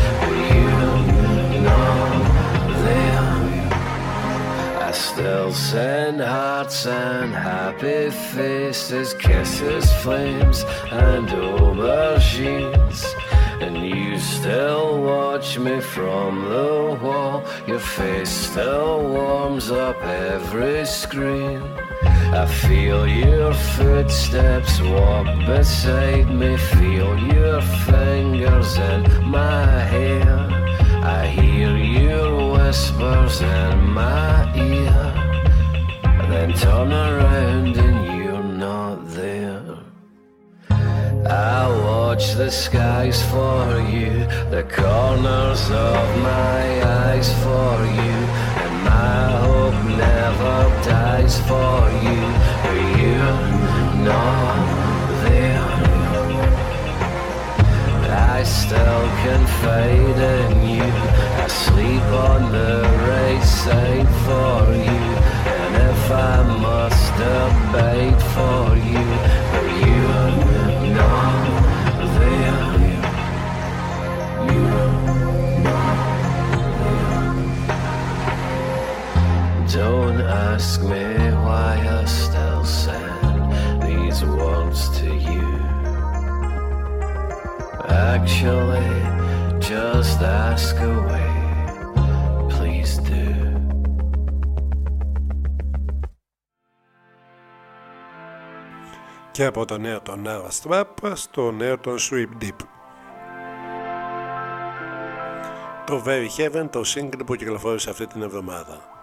Speaker 19: I still send hearts and happy faces, kisses, flames, and aubergines. And you still watch me from the wall. Your face still warms up every screen. I feel your footsteps walk beside me, feel your fingers in my hair. I hear your whispers in my ear. Then turn around and you're not there. I watch the skies for you, the corners of my eyes for you, and my hope never dies for you, but you're not still confide in you. I sleep on the right side for you. And if I must abide for you, but you're not there. You're not there. Don't ask me why I still send these words to you. Actually, just ask away. Please do.
Speaker 9: Και από το νέο των Nava Strap στο νέο των Sweep Deep. Το Very Heaven, το single που κυκλοφόρησε αυτή την εβδομάδα.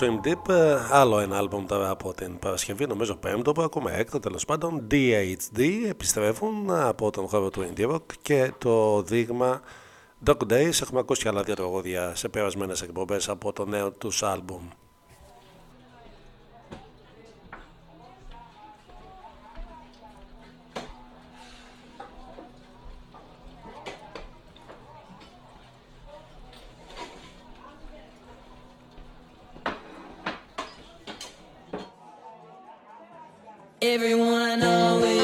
Speaker 9: Swim Deep, ε, άλλο ένα άλμπομ τώρα από την Παρασκευή, νομίζω πέμπτο που ακούμε έκτο τέλος πάντων. DHD επιστρέφουν από τον χώρο του Indie Rock και το δείγμα Dog Days. Έχουμε ακούσει και άλλα δύο τραγούδια σε περασμένες εκπομπές από το νέο τους άλμπουμ.
Speaker 20: Everyone I know.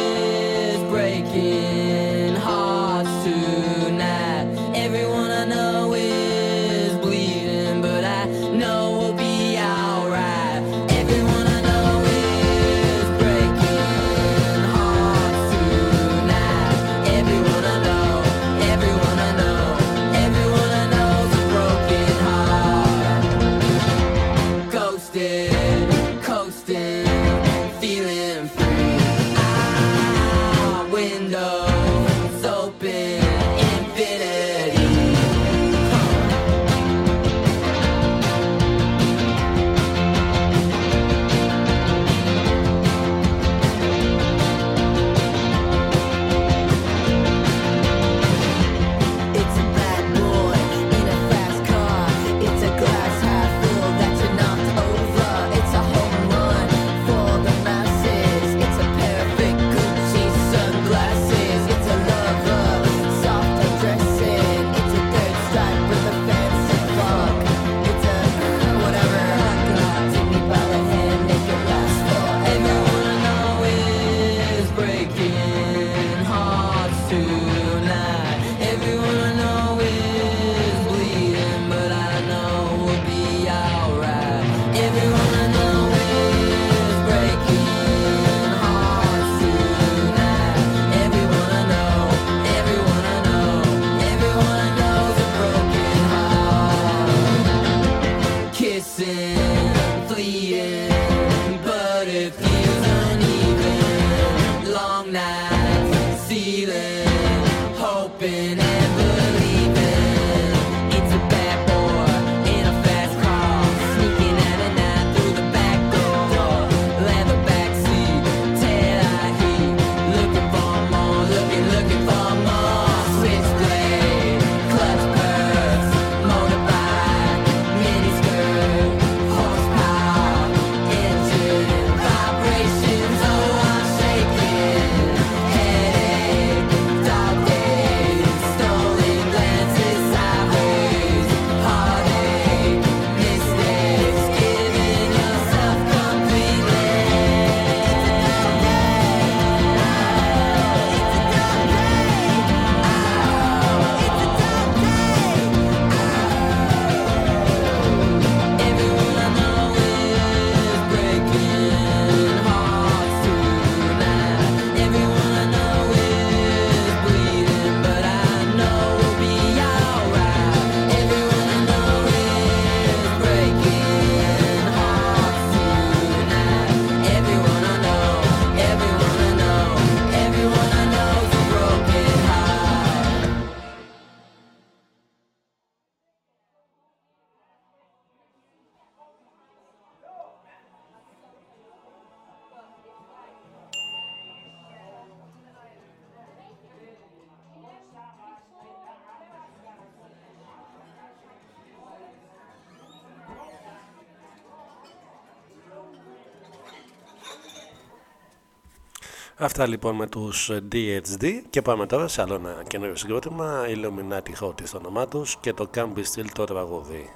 Speaker 1: Αυτά λοιπόν με τους DHD και πάμε τώρα σε άλλο ένα καινούριο συγκρότημα Illuminati Hotties το όνομά τους και το Can Still το τραγούδι.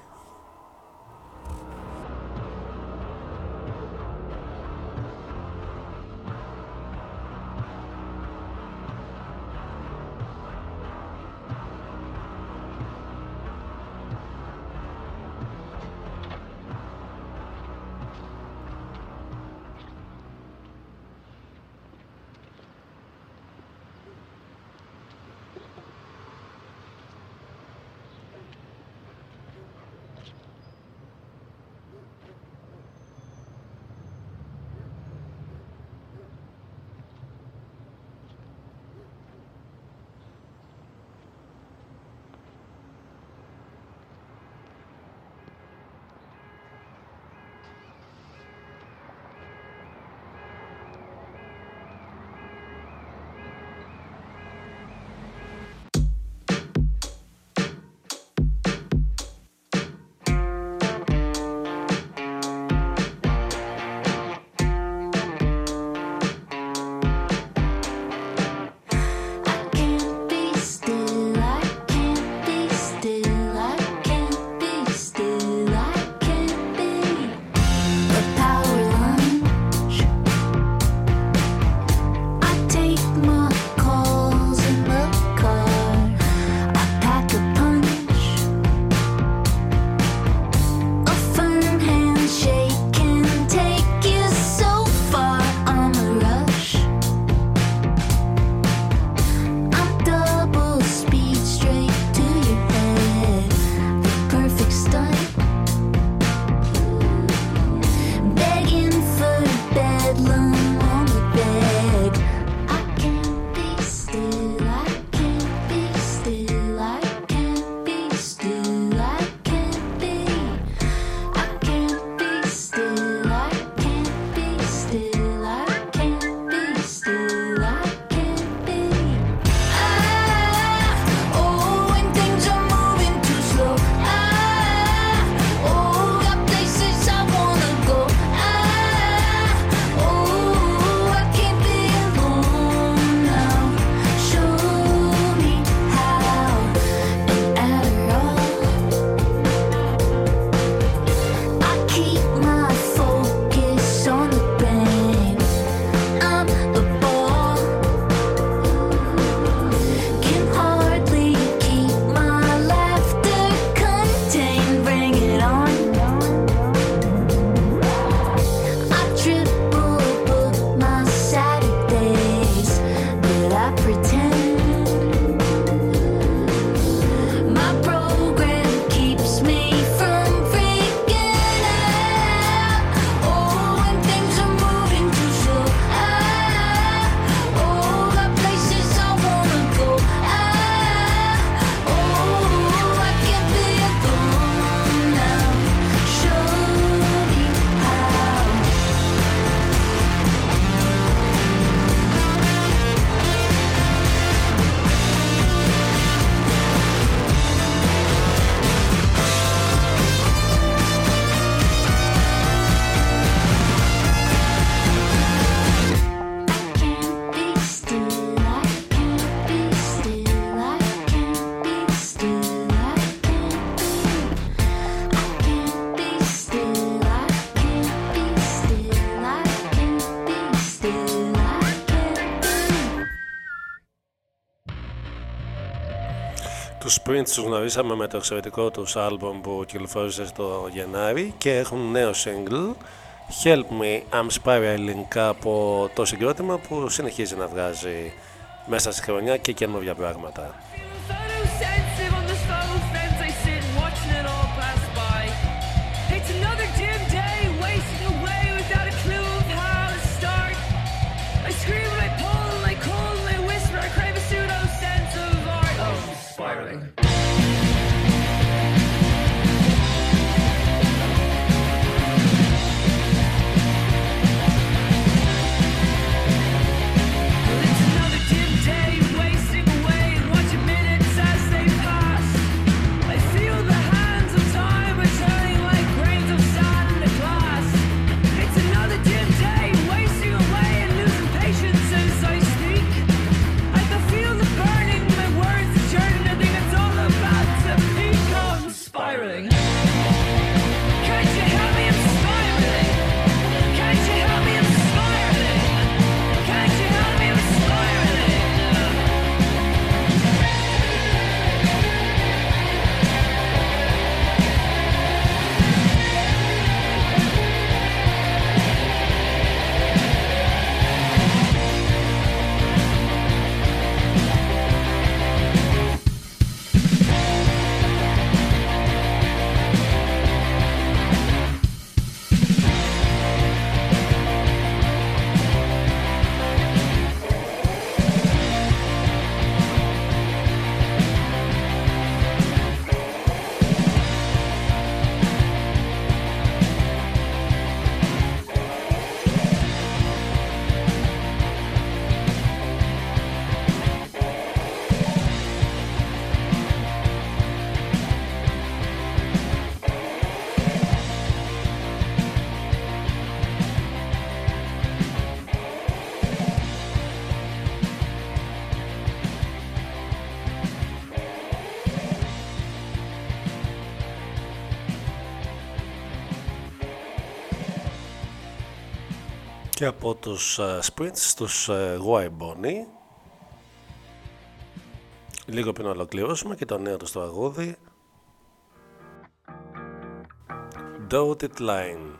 Speaker 15: πριν
Speaker 10: τους γνωρίσαμε με το εξαιρετικό τους άλμπομ που κυκλοφόρησε στο Γενάρη και έχουν νέο single Help Me I'm Spiraling από το συγκρότημα που συνεχίζει να βγάζει μέσα στη χρονιά και καινούργια πράγματα. και από τους ε, Sprints τους ε, Why Bonnie. Λίγο πριν ολοκληρώσουμε και το νέο τους στο αγούδι Dotted Line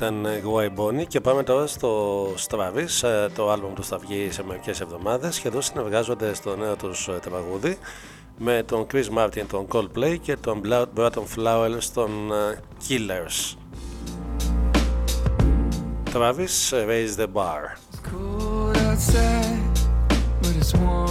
Speaker 1: ήταν Why και πάμε τώρα στο Stravis, ε, το άλμπουμ τους θα βγει σε μερικές εβδομάδες και εδώ συνεργάζονται στο νέο τους ε, τραγούδι με τον Chris Martin, τον Coldplay και τον Bratton Flowers, των ε, Killers. Travis, raise the bar.
Speaker 6: It's cold outside, but it's warm.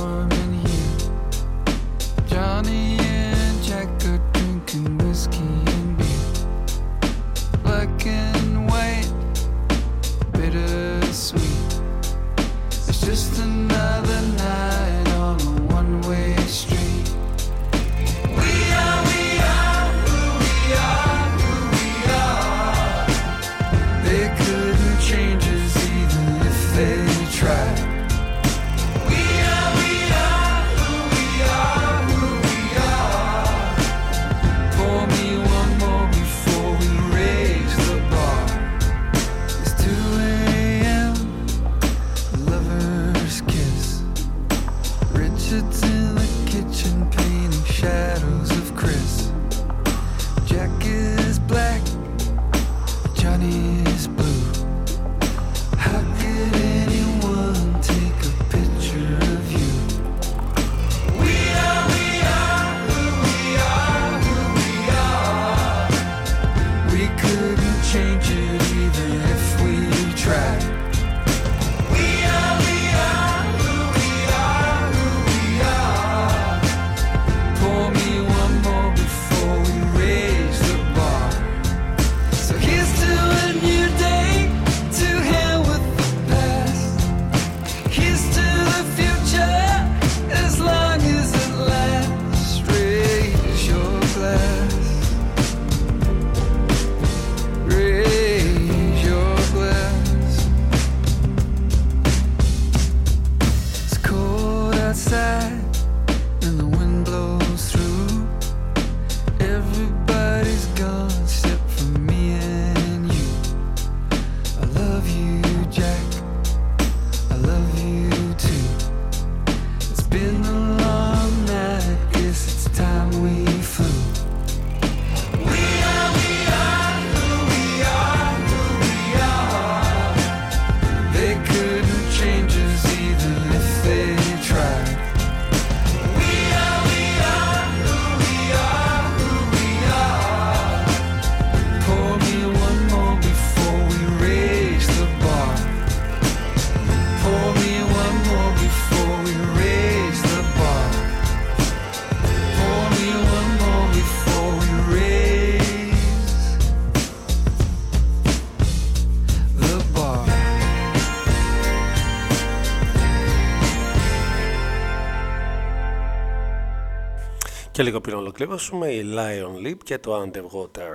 Speaker 1: Και λίγο πριν ολοκληρώσουμε η Lion Leap και το Underwater.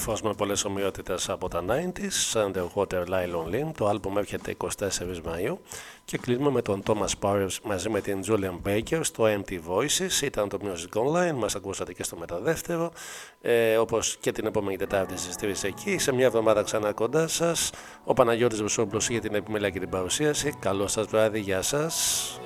Speaker 1: Σαφώ με πολλές ομοιότητες από τα 90s. Underwater Lylon Lim. Το album έρχεται 24 Μαου. Και κλείνουμε με τον Thomas Powers μαζί με την Julian Baker στο Empty Voices. Ήταν το Music Online. Μας ακούσατε και στο μεταδεύτερο. Ε, Όπως και την επόμενη Τετάρτη στις 3 εκεί. Σε μια εβδομάδα ξανά κοντά σας. Ο Παναγιώτης Βεσόπουλο για την επιμέλεια και την παρουσίαση. Καλό σας βράδυ. Γεια σας.